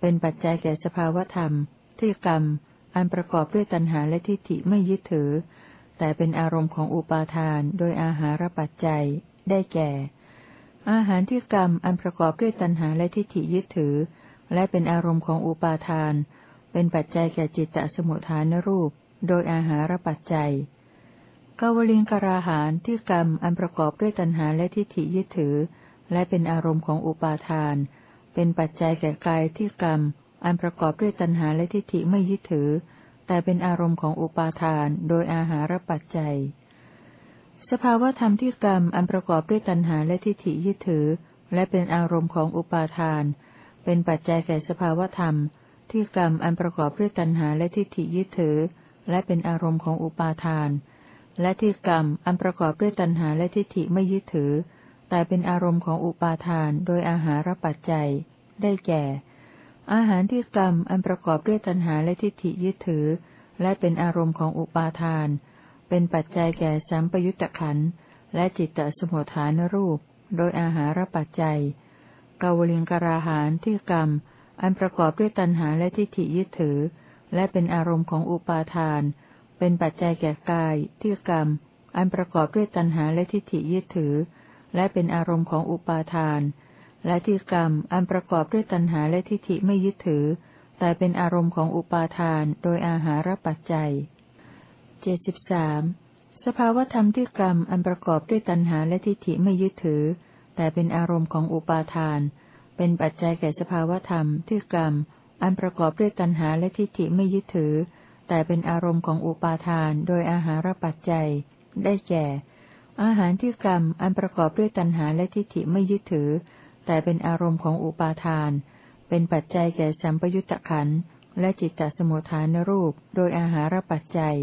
เป็นปัจจัยแก่สภาวธรรมที่กรรม อันประกอบด้วยตัณหาและทิฏฐิไม่ยึดถือ แต่เป็นอารมณ์ของอุปาทานโดยอาหารปัจจัย ได้แก่ อาหารที่กรรมอันประกอบด้วยตัณหาและทิฏฐิยึดถือ และเป็นอารมณ์ของอุปาทาน เป็นปัจจัยแก่จิตตสมุทฐานรูป โดยอาหารปัจจัยกาวลิงกราหารที่กรรมอันประกอบด้วยตัณหาและทิฏฐิยึดถือ และเป็นอารมณ์ของอุปาทาน เป็นปัจจัยแก่กายที่กรรม อันประกอบด้วยตัณหาและทิฏฐิไม่ยึดถือ แต่เป็นอารมณ์ของอุปาทานโดยอาหารปัจจัย สภาวธรรมที่กรรมอันประกอบด้วยตัณหาและทิฏฐิยึดถือ และเป็นอารมณ์ของอุปาทาน เป็นปัจจัยแก่สภาวธรรม ที่กรรมอันประกอบด้วยตัณหาและทิฏฐิยึดถือ และเป็นอารมณ์ของอุปาทาน และที่กรรมอันประกอบด้วยตัณหาและทิฏฐิไม่ยึดถือ แต่เป็นอารมณ์ของอุปาทาน โดยอาหารปัจจัย ได้แก่ อาหารที่กรรมอันประกอบด้วยตัณหาและทิฏฐิยึดถือ และเป็นอารมณ์ของอุปาทาน เป็นปัจจัยแก่สัมปยุตตะขันและจิตตสมุทฐานรูป โดยอาหารปัจจัยกาวลิงกราหารที่กรรม อันประกอบด้วยตัณหาและทิฏฐิยึดถือ และเป็นอารมณ์ของอุปาทาน เป็นปัจจัยแก่กายที่กรรม อันประกอบด้วยตัณหาและทิฏฐิยึดถือ และเป็นอารมณ์ของอุปาทาน และที่กรรมอันประกอบด้วยตัณหาและทิฏฐิไม่ยึดถือ แต่เป็นอารมณ์ของอุปาทานโดยอาหารปัจจัยเจ็ดสิบสามสภาวธรรมที่กรรมอันประกอบด้วยตัณหาและทิฏฐิไม่ยึดถือ แต่เป็นอารมณ์ของอุปาทาน เป็นปัจจัยแก่สภาวธรรมที่กรรม อันประกอบด้วยตัณหาและทิฏฐิไม่ยึดถือ แต่เป็นอารมณ์ของอุปาทานโดยอาหารปัจจัย ได้แก่ อาหารที่กรรมอันประกอบด้วยตัณหาและทิฏฐิไม่ยึดถือ แต่เป็นอารมณ์ของอุปาทาน เป็นปัจจัยแก่สัมปยุตตะขันและจิตตสมุทฐานรูป โดยอาหารปัจจัย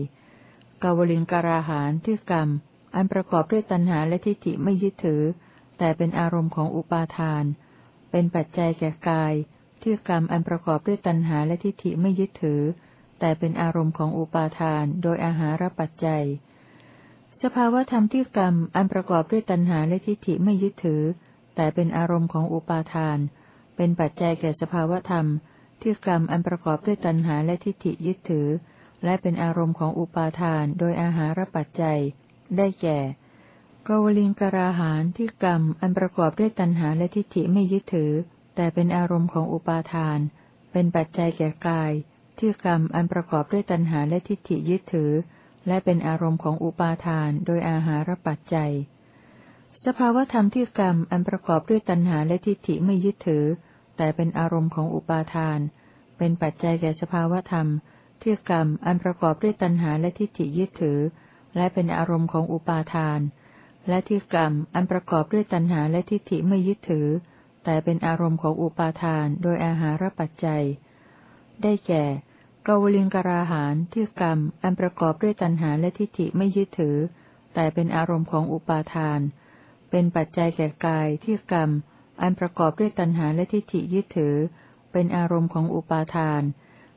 กาวลิงการาหารที่กรรม อันประกอบด้วยตัณหาและทิฏฐิไม่ยึดถือ แต่เป็นอารมณ์ของอุปาทาน เป็นปัจจัยแก่กาย ที่กรรมอันประกอบด้วยตัณหาและทิฏฐิไม่ยึดถือ แต่เป็นอารมณ์ของอุปาทาน โดยอาหารปัจจัย สภาวธรรมที่กรรม อันประกอบด้วยตัณหาและทิฏฐิไม่ยึดถือ แต่เป็นอารมณ์ของอุปาทาน เป็นปัจจัยแก่สภาวธรรม ที่กรรมอันประกอบด้วยตัณหาและทิฏฐิยึดถือ และเป็นอารมณ์ของอุปาทานโดยอาหารปัจจัย ได้แก่กวลิงกราหารที่กรรมอันประกอบด้วยตัณหาและทิฏฐิไม่ยึดถือ แต่เป็นอารมณ์ของอุปาทาน เป็นปัจจัยแก่กาย ที่กรรมอันประกอบด้วยตัณหาและทิฏฐิยึดถือ และเป็นอารมณ์ของอุปาทานโดยอาหารปัจจัย สภาวธรรมที่กรรมอันประกอบด้วยตัณหาและทิฏฐิไม่ยึดถือ แต่เป็นอารมณ์ของอุปาทาน เป็นปัจจัยแก่สภาวธรรม ที่กรรมอันประกอบด้วยตัณหาและทิฏฐิยึดถือ และเป็นอารมณ์ของอุปาทาน และที่กรรมอันประกอบด้วยตัณหาและทิฏฐิไม่ยึดถือ แต่เป็นอารมณ์ของอุปาทานโดยอาหารปัจจัย ได้แก่กวลิงกราหารที่กรรมอันประกอบด้วยตัณหาและทิฏฐิไม่ยึดถือ แต่เป็นอารมณ์ของอุปาทาน เป็นปัจจัยแก่กายที่กรรม อันประกอบด้วยตัณหาและทิฏฐิยึดถือ เป็นอารมณ์ของอุปาทาน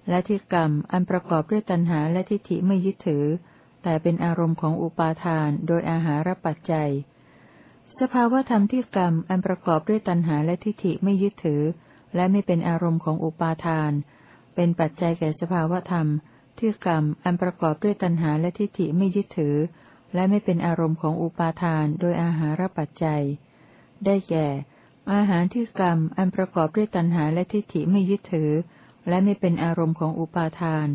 และที่กรรมอันประกอบด้วยตัณหาและทิฏฐิไม่ยึดถือ แต่เป็นอารมณ์ของอุปาทาน โดยอาหารปัจจัย สภาวธรรมที่กรรมอันประกอบด้วยตัณหาและทิฏฐิไม่ยึดถือ และไม่เป็นอารมณ์ของอุปาทาน เป็นปัจจัยแก่สภาวธรรม ที่กรรมอันประกอบด้วยตัณหาและทิฏฐิไม่ยึดถือ และไม่เป็นอารมณ์ของอุปาทานโดยอาหารปัจจัย ได้แก่ อาหารที่กรรมอันประกอบด้วยตัณหาและทิฏฐิไม่ยึดถือ และไม่เป็นอารมณ์ของอุปาทาน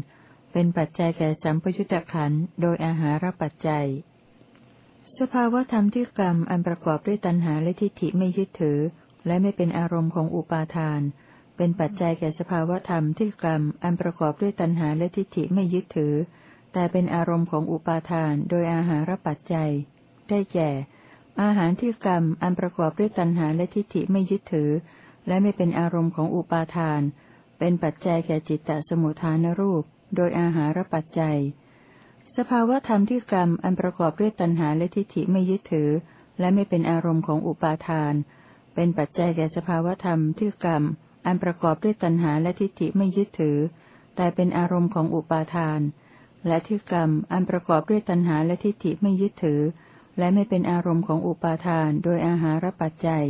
เป็นปัจจัยแก่สัมปยุตตะขันโดยอาหารปัจจัย สภาวธรรมที่กรรมอันประกอบด้วยตัณหาและทิฏฐิไม่ยึดถือ และไม่เป็นอารมณ์ของอุปาทาน เป็นปัจจัยแก่สภาวธรรมที่กรรมอันประกอบด้วยตัณหาและทิฏฐิไม่ยึดถือ แต่เป็นอารมณ์ของอุปาทานโดยอาหารปัจจัย ได้แก่ อาหารที่กรรมอันประกอบด้วยตัณหาและทิฏฐิไม่ยึดถือ และไม่เป็นอารมณ์ของอุปาทาน เป็นปัจจัยแก่จิตตสมุทฐานรูป โดยอาหารปัจจัย สภาวธรรมที่กรรมอันประกอบด้วยตัณหาและทิฏฐิไม่ยึดถือ และไม่เป็นอารมณ์ของอุปาทาน เป็นปัจจัยแก่สภาวธรรมที่กรรมอันประกอบด้วยตัณหาและทิฏฐิไม่ยึดถือ แต่เป็นอารมณ์ของอุปาทาน และที่กรรมอันประกอบด้วยตัณหาและทิฏฐิไม่ยึดถือ และไม่เป็นอารมณ์ของอุปาทานโดยอาหารปัจจัย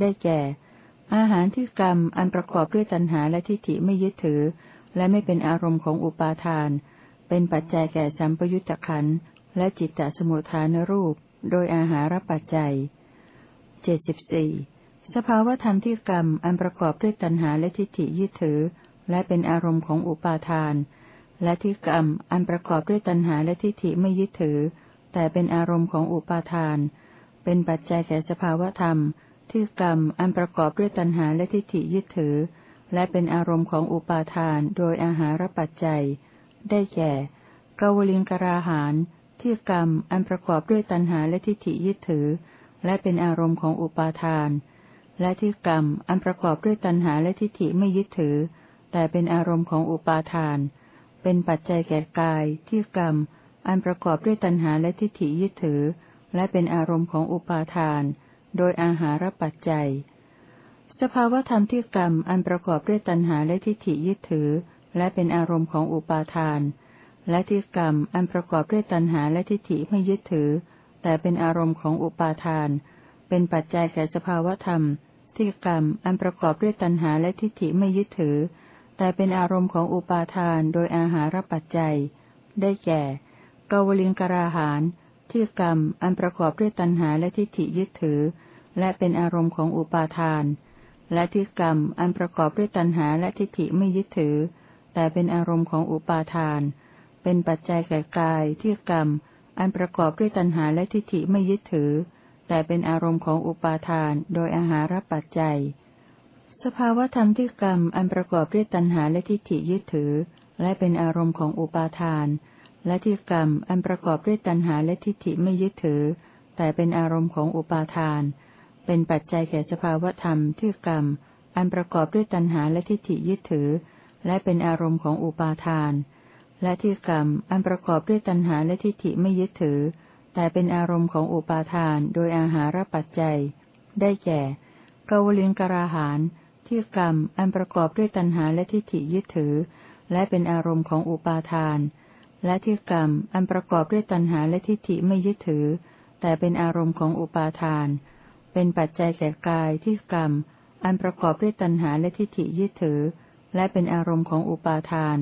ได้แก่ อาหารที่กรรมอันประกอบด้วยตัณหาและทิฏฐิไม่ยึดถือ และไม่เป็นอารมณ์ของอุปาทาน เป็นปัจจัยแก่สัมปยุตตะขันและจิตตสมุทฐานรูป โดยอาหารปัจจัยเจ็ดสิบสี่สภาวธรรมที่กรรมอันประกอบด้วยตัณหาและทิฏฐิยึดถือ และเป็นอารมณ์ของอุปาทาน และที่กรรมอันประกอบด้วยตัณหาและทิฏฐิไม่ยึดถือ แต่เป็นอารมณ์ของอุปาทาน เป็นปัจจัยแก่สภาวธรรม ที่กรรมอันประกอบด้วยตัณหาและทิฏฐิยึดถือ และเป็นอารมณ์ของอุปาทานโดยอาหารปัจจัย ได้แก่กวลิงกราหานที่กรรมอันประกอบด้วยตัณหาและทิฏฐิยึดถือ และเป็นอารมณ์ของอุปาทาน และที่กรรมอันประกอบด้วยตัณหาและทิฏฐิไม่ยึดถือ แต่เป็นอารมณ์ของอุปาทาน เป็นปัจจัยแก่กายที่กรรม อันประกอบด้วยตัณหาและทิฏฐิยึดถือ และเป็นอารมณ์ของอุปาทาน โดยอาหารปัจจัย สภาวธรรมที่กรรม อันประกอบด้วยตัณหาและทิฏฐิยึดถือ และเป็นอารมณ์ของอุปาทาน และที่กรรม อันประกอบด้วยตัณหาและทิฏฐิไม่ยึดถือ แต่เป็นอารมณ์ของอุปาทาน เป็นปัจจัยแก่สภาวธรรม ที่กรรม อันประกอบด้วยตัณหาและทิฏฐิไม่ยึดถือ แต่เป็นอารมณ์ของอุปาทานโดยอาหารปัจจัย ได้แก่กวลิงกราหานที่กรรมอันประกอบด้วยตัณหาและทิฏฐิยึดถือ และเป็นอารมณ์ของอุปาทาน และที่กรรมอันประกอบด้วยตัณหาและทิฏฐิไม่ยึดถือ แต่เป็นอารมณ์ของอุปาทาน เป็นปัจจัยแก่กายที่กรรม อันประกอบด้วยตัณหาและทิฏฐิไม่ยึดถือ แต่เป็นอารมณ์ของอุปาทาน โดยอาหารปัจจัย สภาวธรรมที่กรรมอันประกอบด้วยตัณหาและทิฏฐิยึดถือ และเป็นอารมณ์ของอุปาทาน และที่กรรมอันประกอบด้วยตัณหาและทิฏฐิไม่ยึดถือ แต่เป็นอารมณ์ของอุปาทาน เป็นปัจจัยแก่สภาวธรรมที่กรรม อันประกอบด้วยตัณหาและทิฏฐิยึดถือ และเป็นอารมณ์ของอุปาทาน และที่กรรมอันประกอบด้วยตัณหาและทิฏฐิไม่ยึดถือ แต่เป็นอารมณ์ของอุปาทาน โดยอาหารปัจจัย ได้แก่กวลิงกราหาน ที่กรรมอันประกอบด้วยตัณหาและทิฏฐิยึดถือ และเป็นอารมณ์ของอุปาทาน และที่กรรมอันประกอบด้วยตัณหาและทิฏฐิไม่ยึดถือ แต่เป็นอารมณ์ของอุปาทาน เป็นปัจจัยแก่กายที่กรรม อันประกอบด้วยตัณหาและทิฏฐิยึดถือ และเป็นอารมณ์ของอุปาทาน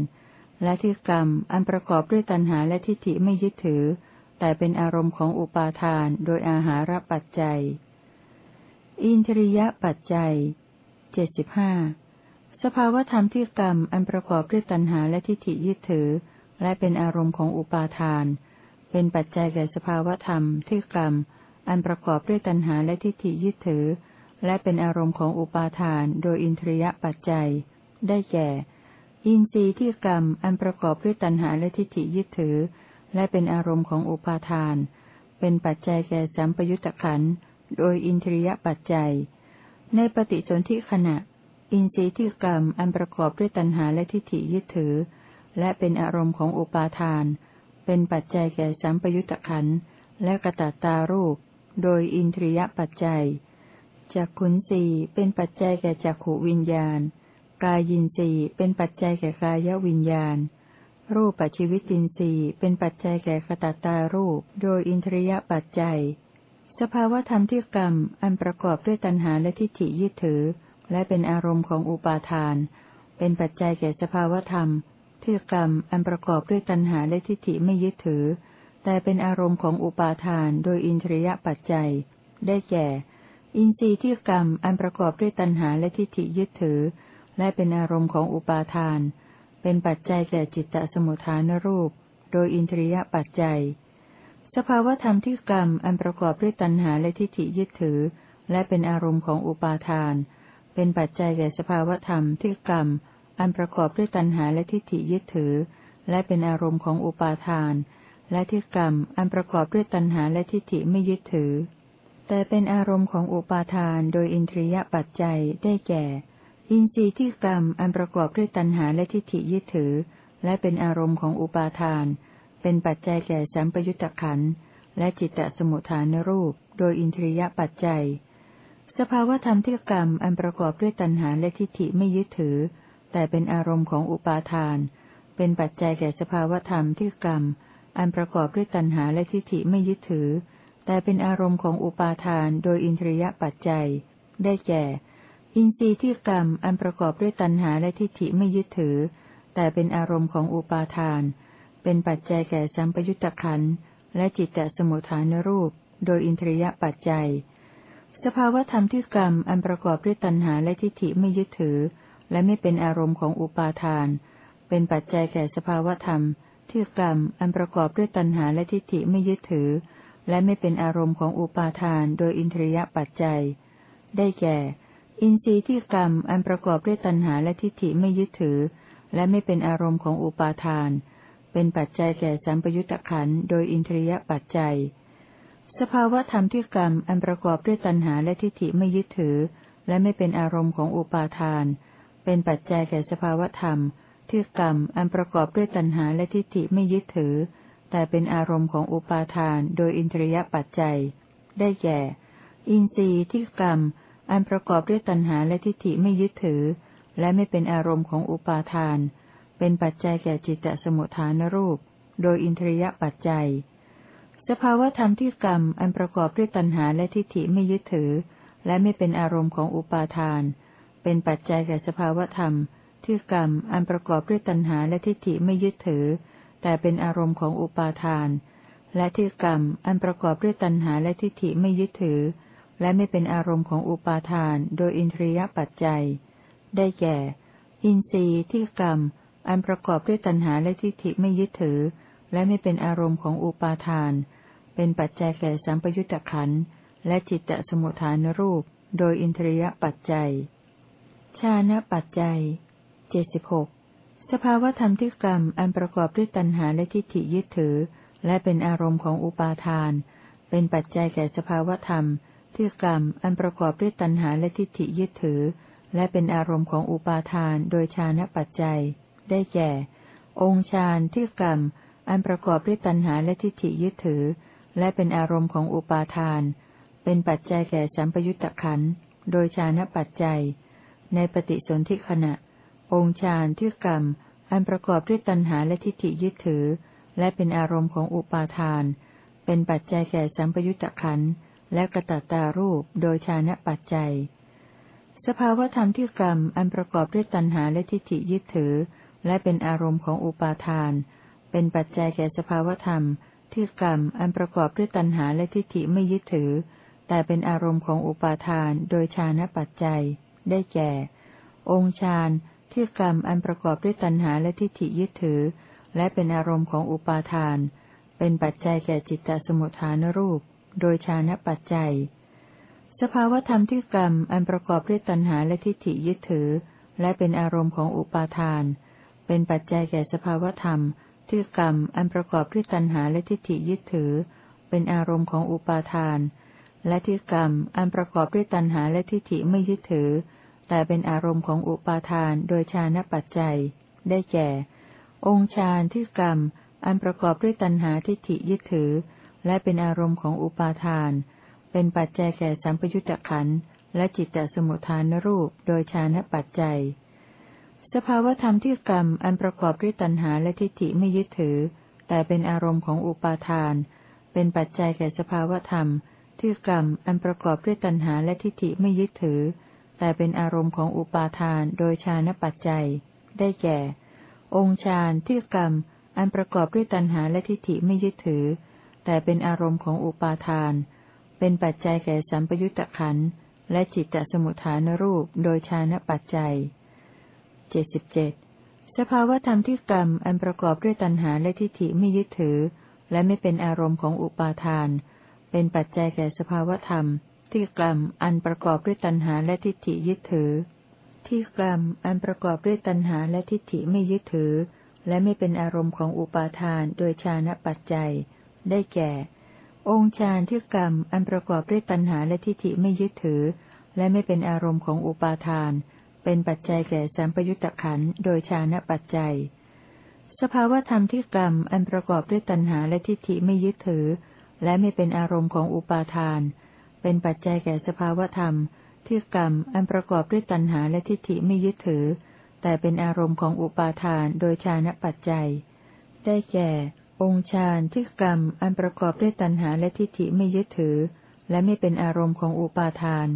และที่กรรมอันประกอบด้วยตัณหาและทิฏฐิไม่ยึดถือ แต่เป็นอารมณ์ของอุปาทาน โดยอาหารปัจจัย อินทริยปัจจัย เจ็ดสิบห้าสภาวธรรมที่กรรมอันประกอบด้วยตัณหาและทิฏฐิยึดถือ และเป็นอารมณ์ของอุปาทาน เป็นปัจจัยแก่สภาวธรรมที่กรรมอันประกอบด้วยตัณหาและทิฏฐิยึดถือ และเป็นอารมณ์ของอุปาทาน โดยอินทรียปัจจัย ได้แก่ อินทรีย์ที่กรรมอันประกอบด้วยตัณหาและทิฏฐิยึดถือ และเป็นอารมณ์ของอุปาทาน เป็นปัจจัยแก่สัมปยุตตะขันโดยอินทรียปัจจัย ในปฏิสนธิขณะ อินทรีย์ที่กรรมอันประกอบด้วยตัณหาและทิฏฐิยึดถือ และเป็นอารมณ์ของอุปาทาน เป็นปัจจัยแก่สัมปยุตตะขันและกระตัตารูป โดยอินทรียปัจจัยจากขุนสีเป็นปัจจัยแก่จักขวิญญาณ กายินสีเป็นปัจจัยแก่กายวิญญาณ รูปปัจจิวิตินสีเป็นปัจจัยแก่กตัตาตารูป โดยอินทรียปัจจัย สภาวธรรมที่กรรม อันประกอบด้วยตัณหาและทิฏฐิยึดถือ และเป็นอารมณ์ของอุปาทาน เป็นปัจจัยแก่สภาวธรรม ที่กรรม อันประกอบด้วยตัณหาและทิฏฐิไม่ยึดถือ แต่เป็นอารมณ์ของอุปาทาน โดยอินทรียปัจจัย ได้แก่ อินทรีย์ที่กรรม อันประกอบด้วยตัณหาและทิฏฐิยึดถือ และเป็นอารมณ์ของอุปาทาน เป็นปัจจัยแก่จิตตสมุทฐานรูป โดยอินทรียปัจจัย สภาวธรรมที่กรรมอันประกอบด้วยตัณหาและทิฏฐิยึดถือ และเป็นอารมณ์ของอุปาทาน เป็นปัจจัยแก่สภาวธรรมที่กรรมอันประกอบด้วยตัณหาและทิฏฐิยึดถือ และเป็นอารมณ์ของอุปาทาน และที่กรรมอันประกอบด้วยตัณหาและทิฏฐิไม่ยึดถือ แต่เป็นอารมณ์ของอุปาทานโดยอินทรียปัจจัยได้แก่ อินทรีย์ที่กรรมอันประกอบด้วยตัณหาและทิฏฐิยึดถือ และเป็นอารมณ์ของอุปาทาน เป็นปัจจัยแก่สัมปยุตตะขันและจิตตสมุทฐานรูป โดยอินทรียปัจจัย สภาวธรรมที่กรรมอันประกอบด้วยตัณหาและทิฏฐิไม่ยึดถือ แต่เป็นอารมณ์ของอุปาทาน เป็นปัจจัยแก่สภาวธรรมที่กรรม อันประกอบด้วยตัณหาและทิฏฐิไม่ยึดถือ แต่เป็นอารมณ์ของอุปาทาน โดยอินทรียปัจจัย ได้แก่ อินทรีย์ที่กรรมอันประกอบด้วยตัณหาและทิฏฐิไม่ยึดถือ แต่เป็นอารมณ์ของอุปาทาน เป็นปัจจัยแก่สัมปยุตตะขันและจิตตสมุทฐานรูป โดยอินทรียปัจจัย สภาวธรรมที่กรรมอันประกอบด้วยตัณหาและทิฏฐิไม่ยึดถือ และไม่เป็นอารมณ์ของอุปาทาน เป็นปัจจัยแก่สภาวธรรม ที่กรรมอันประกอบด้วยตัณหาและทิฏฐิไม่ยึดถือ และไม่เป็นอารมณ์ของอุปาทาน โดยอินทรียปัจจัย ได้แก่ อินทรีย์ที่กรรมอันประกอบด้วยตัณหาและทิฏฐิไม่ยึดถือ และไม่เป็นอารมณ์ของอุปาทาน เป็นปัจจัยแก่สัมปยุตตะขันโดยอินทรียปัจจัย สภาวธรรมที่กรรมอันประกอบด้วยตัณหาและทิฏฐิไม่ยึดถือ และไม่เป็นอารมณ์ของอุปาทาน เป็นปัจจัยแก่สภาวธรรมที่กรรมอันประกอบด้วยตัณหาและทิฏฐิไม่ยึดถือ แต่เป็นอารมณ์ของอุปาทาน โดยอินทรียปัจจัย ได้แก่ อินทรีย์ที่กรรมอันประกอบด้วยตัณหาและทิฏฐิไม่ยึดถือ และไม่เป็นอารมณ์ของอุปาทาน เป็นปัจจัยแก่จิตตสมุทฐานรูป โดยอินทรียปัจจัย สภาวธรรมที่กรรมอันประกอบด้วยตัณหาและทิฏฐิไม่ยึดถือ และไม่เป็นอารมณ์ของอุปาทาน เป็นปัจจัยแก่สภาวธรรม ที่กรรมอันประกอบด้วยตัณหาและทิฏฐิไม่ยึดถือ แต่เป็นอารมณ์ของอุปาทาน และที่กรรมอันประกอบด้วยตัณหาและทิฏฐิไม่ยึดถือ และไม่เป็นอารมณ์ของอุปาทาน โดยอินทรียปัจจัย ได้แก่ อินทรีย์ที่กรรม อันประกอบด้วยตัณหาและทิฏฐิไม่ยึดถือ และไม่เป็นอารมณ์ของอุปาทาน เป็นปัจจัยแก่สัมปยุตตะขันและจิตตสมุทฐานรูป โดยอินทรียปัจจัย ชานะปัจจัยเจ็ดสิบหกสภาวธรรมที่กรรมอันประกอบด้วยตัณหาและทิฏฐิยึดถือ และเป็นอารมณ์ของอุปาทาน เป็นปัจจัยแก่สภาวธรรม ที่กรรมอันประกอบด้วยตัณหาและทิฏฐิยึดถือ และเป็นอารมณ์ของอุปาทาน โดยชานะปัจจัย ได้แก่ องค์ฌานที่กรรม อันประกอบด้วยตัณหาและทิฏฐิยึดถือ และเป็นอารมณ์ของอุปาทาน เป็นปัจจัยแก่สัมปยุตตะขันโดยชานะปัจจัย ในปฏิสนธิขณะ องค์ฌานที่กรรม อันประกอบด้วยตัณหาและทิฏฐิยึดถือ และเป็นอารมณ์ของอุปาทาน เป็นปัจจัยแก่สัมปยุตตะขันและกระตัตารูปโดยชานะปัจจัย สภาวธรรมที่กรรม อันประกอบด้วยตัณหาและทิฏฐิยึดถือ และเป็นอารมณ์ของอุปาทาน เป็นปัจจัยแก่สภาวธรรม ที่กรรมอันประกอบด้วยตัณหาและทิฏฐิไม่ยึดถือ แต่เป็นอารมณ์ของอุปาทานโดยชานะปัจจัย ได้แก่ องค์ฌานที่กรรมอันประกอบด้วยตัณหาและทิฏฐิยึดถือ และเป็นอารมณ์ของอุปาทาน เป็นปัจจัยแก่จิตตสมุทฐานรูป โดยชานะปัจจัย สภาวธรรมที่กรรมอันประกอบด้วยตัณหาและทิฏฐิยึดถือ และเป็นอารมณ์ของอุปาทาน เป็นปัจจัยแก่สภาวธรรม ที่กรรมอันประกอบด้วยตัณหาและทิฏฐิยึดถือ เป็นอารมณ์ของอุปาทาน และที่กรรมอันประกอบด้วยตัณหาและทิฏฐิไม่ยึดถือ แต่เป็นอารมณ์ของอุปาทานโดยชานะปัจจัย ได้แก่ องค์ฌานที่กรรมอันประกอบด้วยตัณหาทิฏฐิยึดถือ และเป็นอารมณ์ของอุปาทาน เป็นปัจจัยแก่สัมปยุตตะขันและจิตตสมุทฐานรูปโดยชานะปัจจัย สภาวธรรมที่กรรมอันประกอบด้วยตัณหาและทิฏฐิไม่ยึดถือ แต่เป็นอารมณ์ของอุปาทาน เป็นปัจจัยแก่สภาวธรรม ที่กรรมอันประกอบด้วยตัณหาและทิฏฐิไม่ยึดถือ แต่เป็นอารมณ์ของอุปาทานโดยชานปัจจัย ได้แก่ องค์ฌานที่กรรมอันประกอบด้วยตัณหาและทิฏฐิไม่ยึดถือ แต่เป็นอารมณ์ของอุปาทาน เป็นปัจจัยแก่สัมปยุตตะขันและจิตตสมุทฐานรูปโดยชานปัจจัย เจ็ดสิบเจ็ดสภาวธรรมที่กรรมอันประกอบด้วยตัณหาและทิฏฐิไม่ยึดถือ และไม่เป็นอารมณ์ของอุปาทาน เป็นปัจจัยแก่สภาวธรรม ที่กรรมอันประกอบด้วยตัณหาและทิฏฐิยึดถือ ที่กรรมอันประกอบด้วยตัณหาและทิฏฐิไม่ยึดถือ และไม่เป็นอารมณ์ของอุปาทานโดยชานะปัจจัย ได้แก่ องค์ฌานที่กรรมอันประกอบด้วยตัณหาและทิฏฐิไม่ยึดถือ และไม่เป็นอารมณ์ของอุปาทาน เป็นปัจจัยแก่สัมปยุตตะขันโดยฌานปัจจัย สภาวธรรมที่กรรมอันประกอบด้วยตัณหาและทิฏฐิไม่ยึดถือ และไม่เป็นอารมณ์ของอุปาทาน เป็นปัจจัยแก่สภาวธรรม ที่กรรมอันประกอบด้วยตัณหาและทิฏฐิไม่ยึดถือ แต่เป็นอารมณ์ของอุปาทานโดยฌานปัจจัย ได้แก่ องค์ฌานที่กรรมอันประกอบด้วยตัณหาและทิฏฐิไม่ยึดถือ และไม่เป็นอารมณ์ของอุปาทาน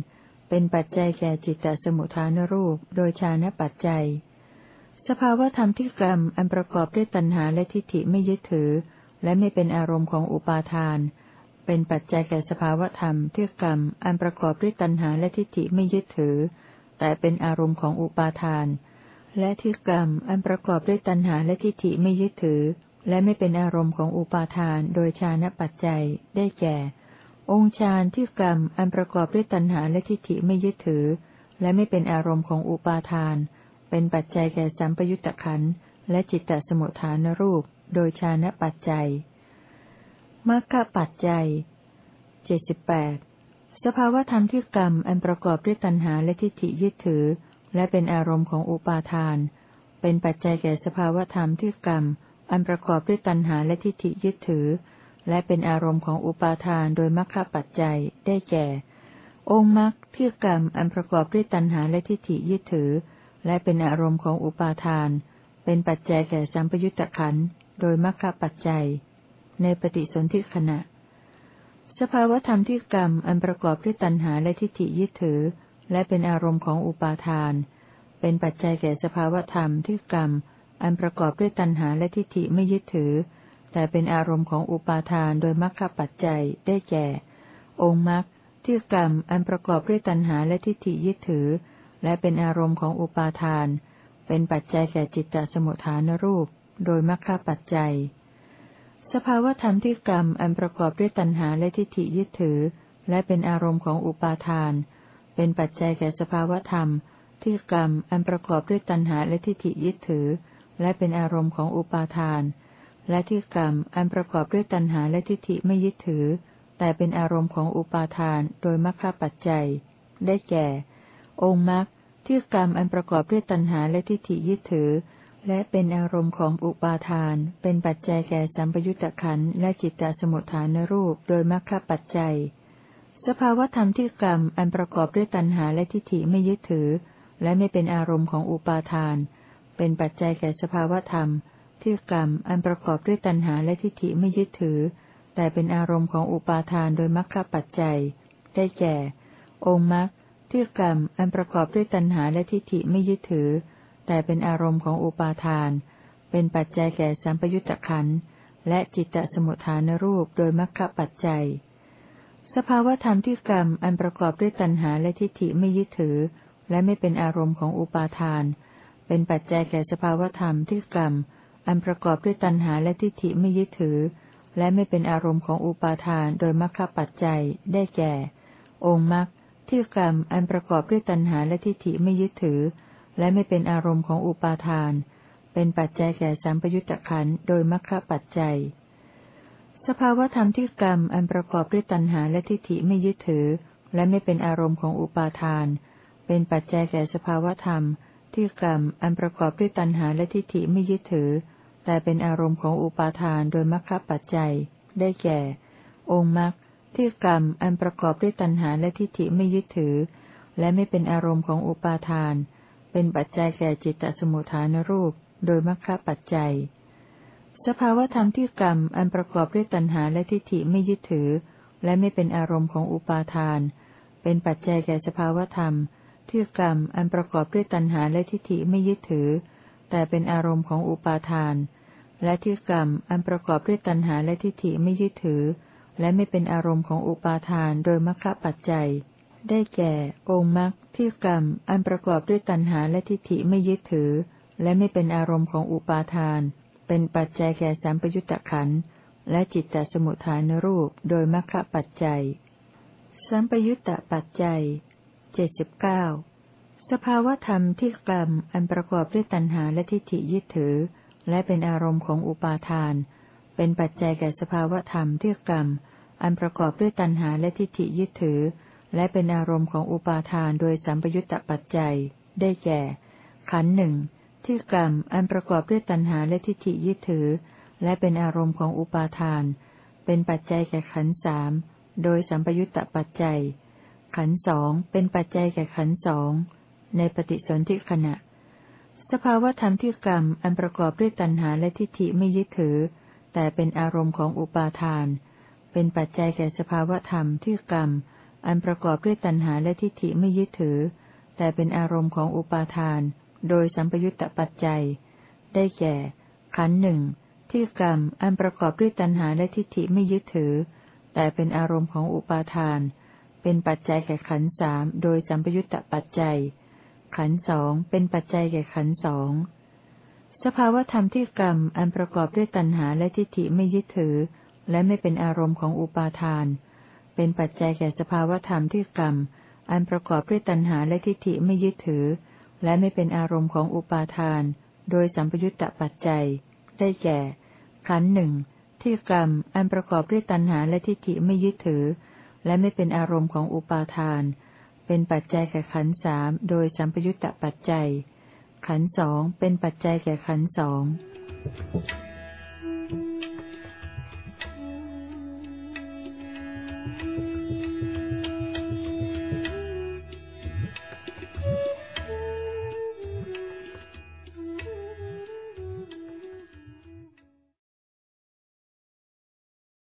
เป็นปัจจัยแก่จิตตสมุทฐานรูป โดยฌานปัจจัย สภาวธรรมที่กรรมอันประกอบด้วยตัณหาและทิฏฐิไม่ยึดถือ และไม่เป็นอารมณ์ของอุปาทาน เป็นปัจจัยแก่สภาวธรรมที่กรรมอันประกอบด้วยตัณหาและทิฏฐิไม่ยึดถือ แต่เป็นอารมณ์ของอุปาทาน และที่กรรมอันประกอบด้วยตัณหาและทิฏฐิไม่ยึดถือ และไม่เป็นอารมณ์ของอุปาทาน โดยฌานปัจจัยได้แก่ องค์ฌานที่กรรมอันประกอบด้วยตัณหาและทิฏฐิไม่ยึดถือ และไม่เป็นอารมณ์ของอุปาทาน เป็นปัจจัยแก่สัมปยุตตะขันและจิตตสมุทฐานรูป โดยฌานปัจจัยมรรคปัจจัยเจ็ดสิบแปดสภาวธรรมที่กรรมอันประกอบด้วยตัณหาและทิฏฐิยึดถือ และเป็นอารมณ์ของอุปาทาน เป็นปัจจัยแก่สภาวธรรมที่กรรมอันประกอบด้วยตัณหาและทิฏฐิยึดถือ และเป็นอารมณ์ของอุปาทานโดยมรรคปัจจัยได้แก่ องค์มรรคที่กรรมอันประกอบด้วยตัณหาและทิฏฐิยึดถือ และเป็นอารมณ์ของอุปาทาน เป็นปัจจัยแก่สัมปยุตตะขันโดยมรรคปัจจัย ในปฏิสนธิขณะ สภาวธรรมที่กรรมอันประกอบด้วยตัณหาและทิฏฐิยึดถือ และเป็นอารมณ์ของอุปาทาน เป็นปัจจัยแก่สภาวธรรมที่กรรมอันประกอบด้วยตัณหาและทิฏฐิไม่ยึดถือ แต่เป็นอารมณ์ของอุปาทานโดยมรรคปัจจัยได้แก่ องค์มรรคที่กรรมอันประกอบด้วยตัณหาและทิฏฐิยึดถือ และเป็นอารมณ์ของอุปาทาน เป็นปัจจัยแก่จิตตสมุทฐานรูป โดยมรรคปัจจัย สภาวธรรมที่กรรมอันประกอบด้วยตัณหาและทิฏฐิยึดถือ และเป็นอารมณ์ของอุปาทาน เป็นปัจจัยแก่สภาวธรรม ที่กรรมอันประกอบด้วยตัณหาและทิฏฐิยึดถือ และเป็นอารมณ์ของอุปาทาน และที่กรรมอันประกอบด้วยตัณหาและทิฏฐิไม่ยึดถือ แต่เป็นอารมณ์ของอุปาทานโดยมรรคปัจจัย ได้แก่ องค์มรรคที่กรรมอันประกอบด้วยตัณหาและทิฏฐิยึดถือ และเป็นอารมณ์ของอุปาทาน เป็นปัจจัยแก่สัมปยุตตะขันและจิตตสมุทฐานรูปโดยมรรคปัจจัย สภาวธรรมที่กรรมอันประกอบด้วยตัณหาและทิฏฐิไม่ยึดถือ และไม่เป็นอารมณ์ของอุปาทาน เป็นปัจจัยแก่สภาวธรรม ที่กรรมอันประกอบด้วยตัณหาและทิฏฐิไม่ยึดถือ แต่เป็นอารมณ์ของอุปาทานโดยมรรคปัจจัย ได้แก่ องค์มรรคที่กรรมอันประกอบด้วยตัณหาและทิฏฐิไม่ยึดถือ แต่เป็นอารมณ์ของอุปาทาน เป็นปัจจัยแก่สัมปยุตตะขันและจิตตสมุทฐานรูปโดยมรรคปัจจัย สภาวธรรมที่กรรมอันประกอบด้วยตัณหาและทิฏฐิไม่ยึดถือ และไม่เป็นอารมณ์ของอุปาทาน เป็นปัจจัยแก่สภาวธรรมที่กรรม อันประกอบด้วยตัณหาและทิฏฐิไม่ยึดถือ และไม่เป็นอารมณ์ของอุปาทานโดยมรรคปัจจัยได้แก่ องค์มรรคที่กรรมอันประกอบด้วยตัณหาและทิฏฐิไม่ยึดถือ และไม่เป็นอารมณ์ของอุปาทาน เป็นปัจจัยแก่สัมปยุตตะขันโดยมรรคปัจจัย สภาวธรรมที่กรรมอันประกอบด้วยตัณหาและทิฏฐิไม่ยึดถือ และไม่เป็นอารมณ์ของอุปาทาน เป็นปัจจัยแก่สภาวธรรม ที่กรรมอันประกอบด้วยตัณหาและทิฏฐิไม่ยึดถือ แต่เป็นอารมณ์ของอุปาทานโดยมรรคปัจจัย ได้แก่ องค์มรรคที่กรรมอันประกอบด้วยตัณหาและทิฏฐิไม่ยึดถือ และไม่เป็นอารมณ์ของอุปาทาน เป็นปัจจัยแก่จิตตสมุทฐานรูป โดยมรรคปัจจัย สภาวธรรมที่กรรมอันประกอบด้วยตัณหาและทิฏฐิไม่ยึดถือ และไม่เป็นอารมณ์ของอุปาทาน เป็นปัจจัยแก่สภาวธรรม ที่กรรมอันประกอบด้วยตัณหาและทิฏฐิไม่ยึดถือ แต่เป็นอารมณ์ของอุปาทาน และที่กรรมอันประกอบด้วยตัณหาและทิฏฐิไม่ยึดถือ และไม่เป็นอารมณ์ของอุปาทานโดยมรรคปัจจัย ได้แก่ องค์มรรคที่กรรมอันประกอบด้วยตัณหาและทิฏฐิไม่ยึดถือ และไม่เป็นอารมณ์ของอุปาทาน เป็นปัจจัยแก่สัมปยุตตะขันและจิตตสมุทฐานรูปโดยมรรคปัจจัย สัมปยุตตะปัจจัย เจ็ดสิบเก้าสภาวธรรมที่กรรมอันประกอบด้วยตัณหาและทิฏฐิยึดถือ และเป็นอารมณ์ของอุปาทาน เป็นปัจจัยแก่สภาวธรรมที่กรรมอันประกอบด้วยตัณหาและทิฏฐิยึดถือ และเป็นอารมณ์ของอุปาทานโดยสัมปยุตตปัจจัย ได้แก่ ขันธ์หนึ่งที่กรรมอันประกอบด้วยตัณหาและทิฏฐิยึดถือ และเป็นอารมณ์ของอุปาทาน เป็นปัจจัยแก่ขันธ์สามโดยสัมปยุตตปัจจัย ขันสองเป็นปัจจัยแก่ขันสองในปฏิสนธิขณะ สภาวธรรมที่กรรมอันประกอบด้วยตัณหาและทิฏฐิไม่ยึดถือ แต่เป็นอารมณ์ของอุปาทาน เป็นปัจจัยแก่สภาวธรรมที่กรรม อันประกอบด้วยตัณหาและทิฏฐิไม่ยึดถือ แต่เป็นอารมณ์ของอุปาทาน โดยสัมปยุตตปัจจัย ได้แก่ ขันหนึ่งที่กรรมอันประกอบด้วยตัณหาและทิฏฐิไม่ยึดถือ แต่เป็นอารมณ์ของอุปาทาน เป็นปัจจัยแก่ขันสามโดยสัมปยุตตปัจจัย ขันสองเป็นปัจจัยแก่ขันสองสภาวธรรมที่กรรมอันประกอบด้วยตัณหาและทิฏฐิไม่ยึดถือ และไม่เป็นอารมณ์ของอุปาทาน เป็นปัจจัยแก่สภาวธรรมที่กรรม อันประกอบด้วยตัณหาและทิฏฐิไม่ยึดถือ และไม่เป็นอารมณ์ของอุปาทาน โดยสัมปยุตตปัจจัย ได้แก่ ขันหนึ่งที่กรรมอันประกอบด้วยตัณหาและทิฏฐิไม่ยึดถือ และไม่เป็นอารมณ์ของอุปาทาน เป็นปัจจัยแก่ขันสามโดยสัมปยุตตปัจจัย ขันสองเป็นปัจจัยแก่ขันสอง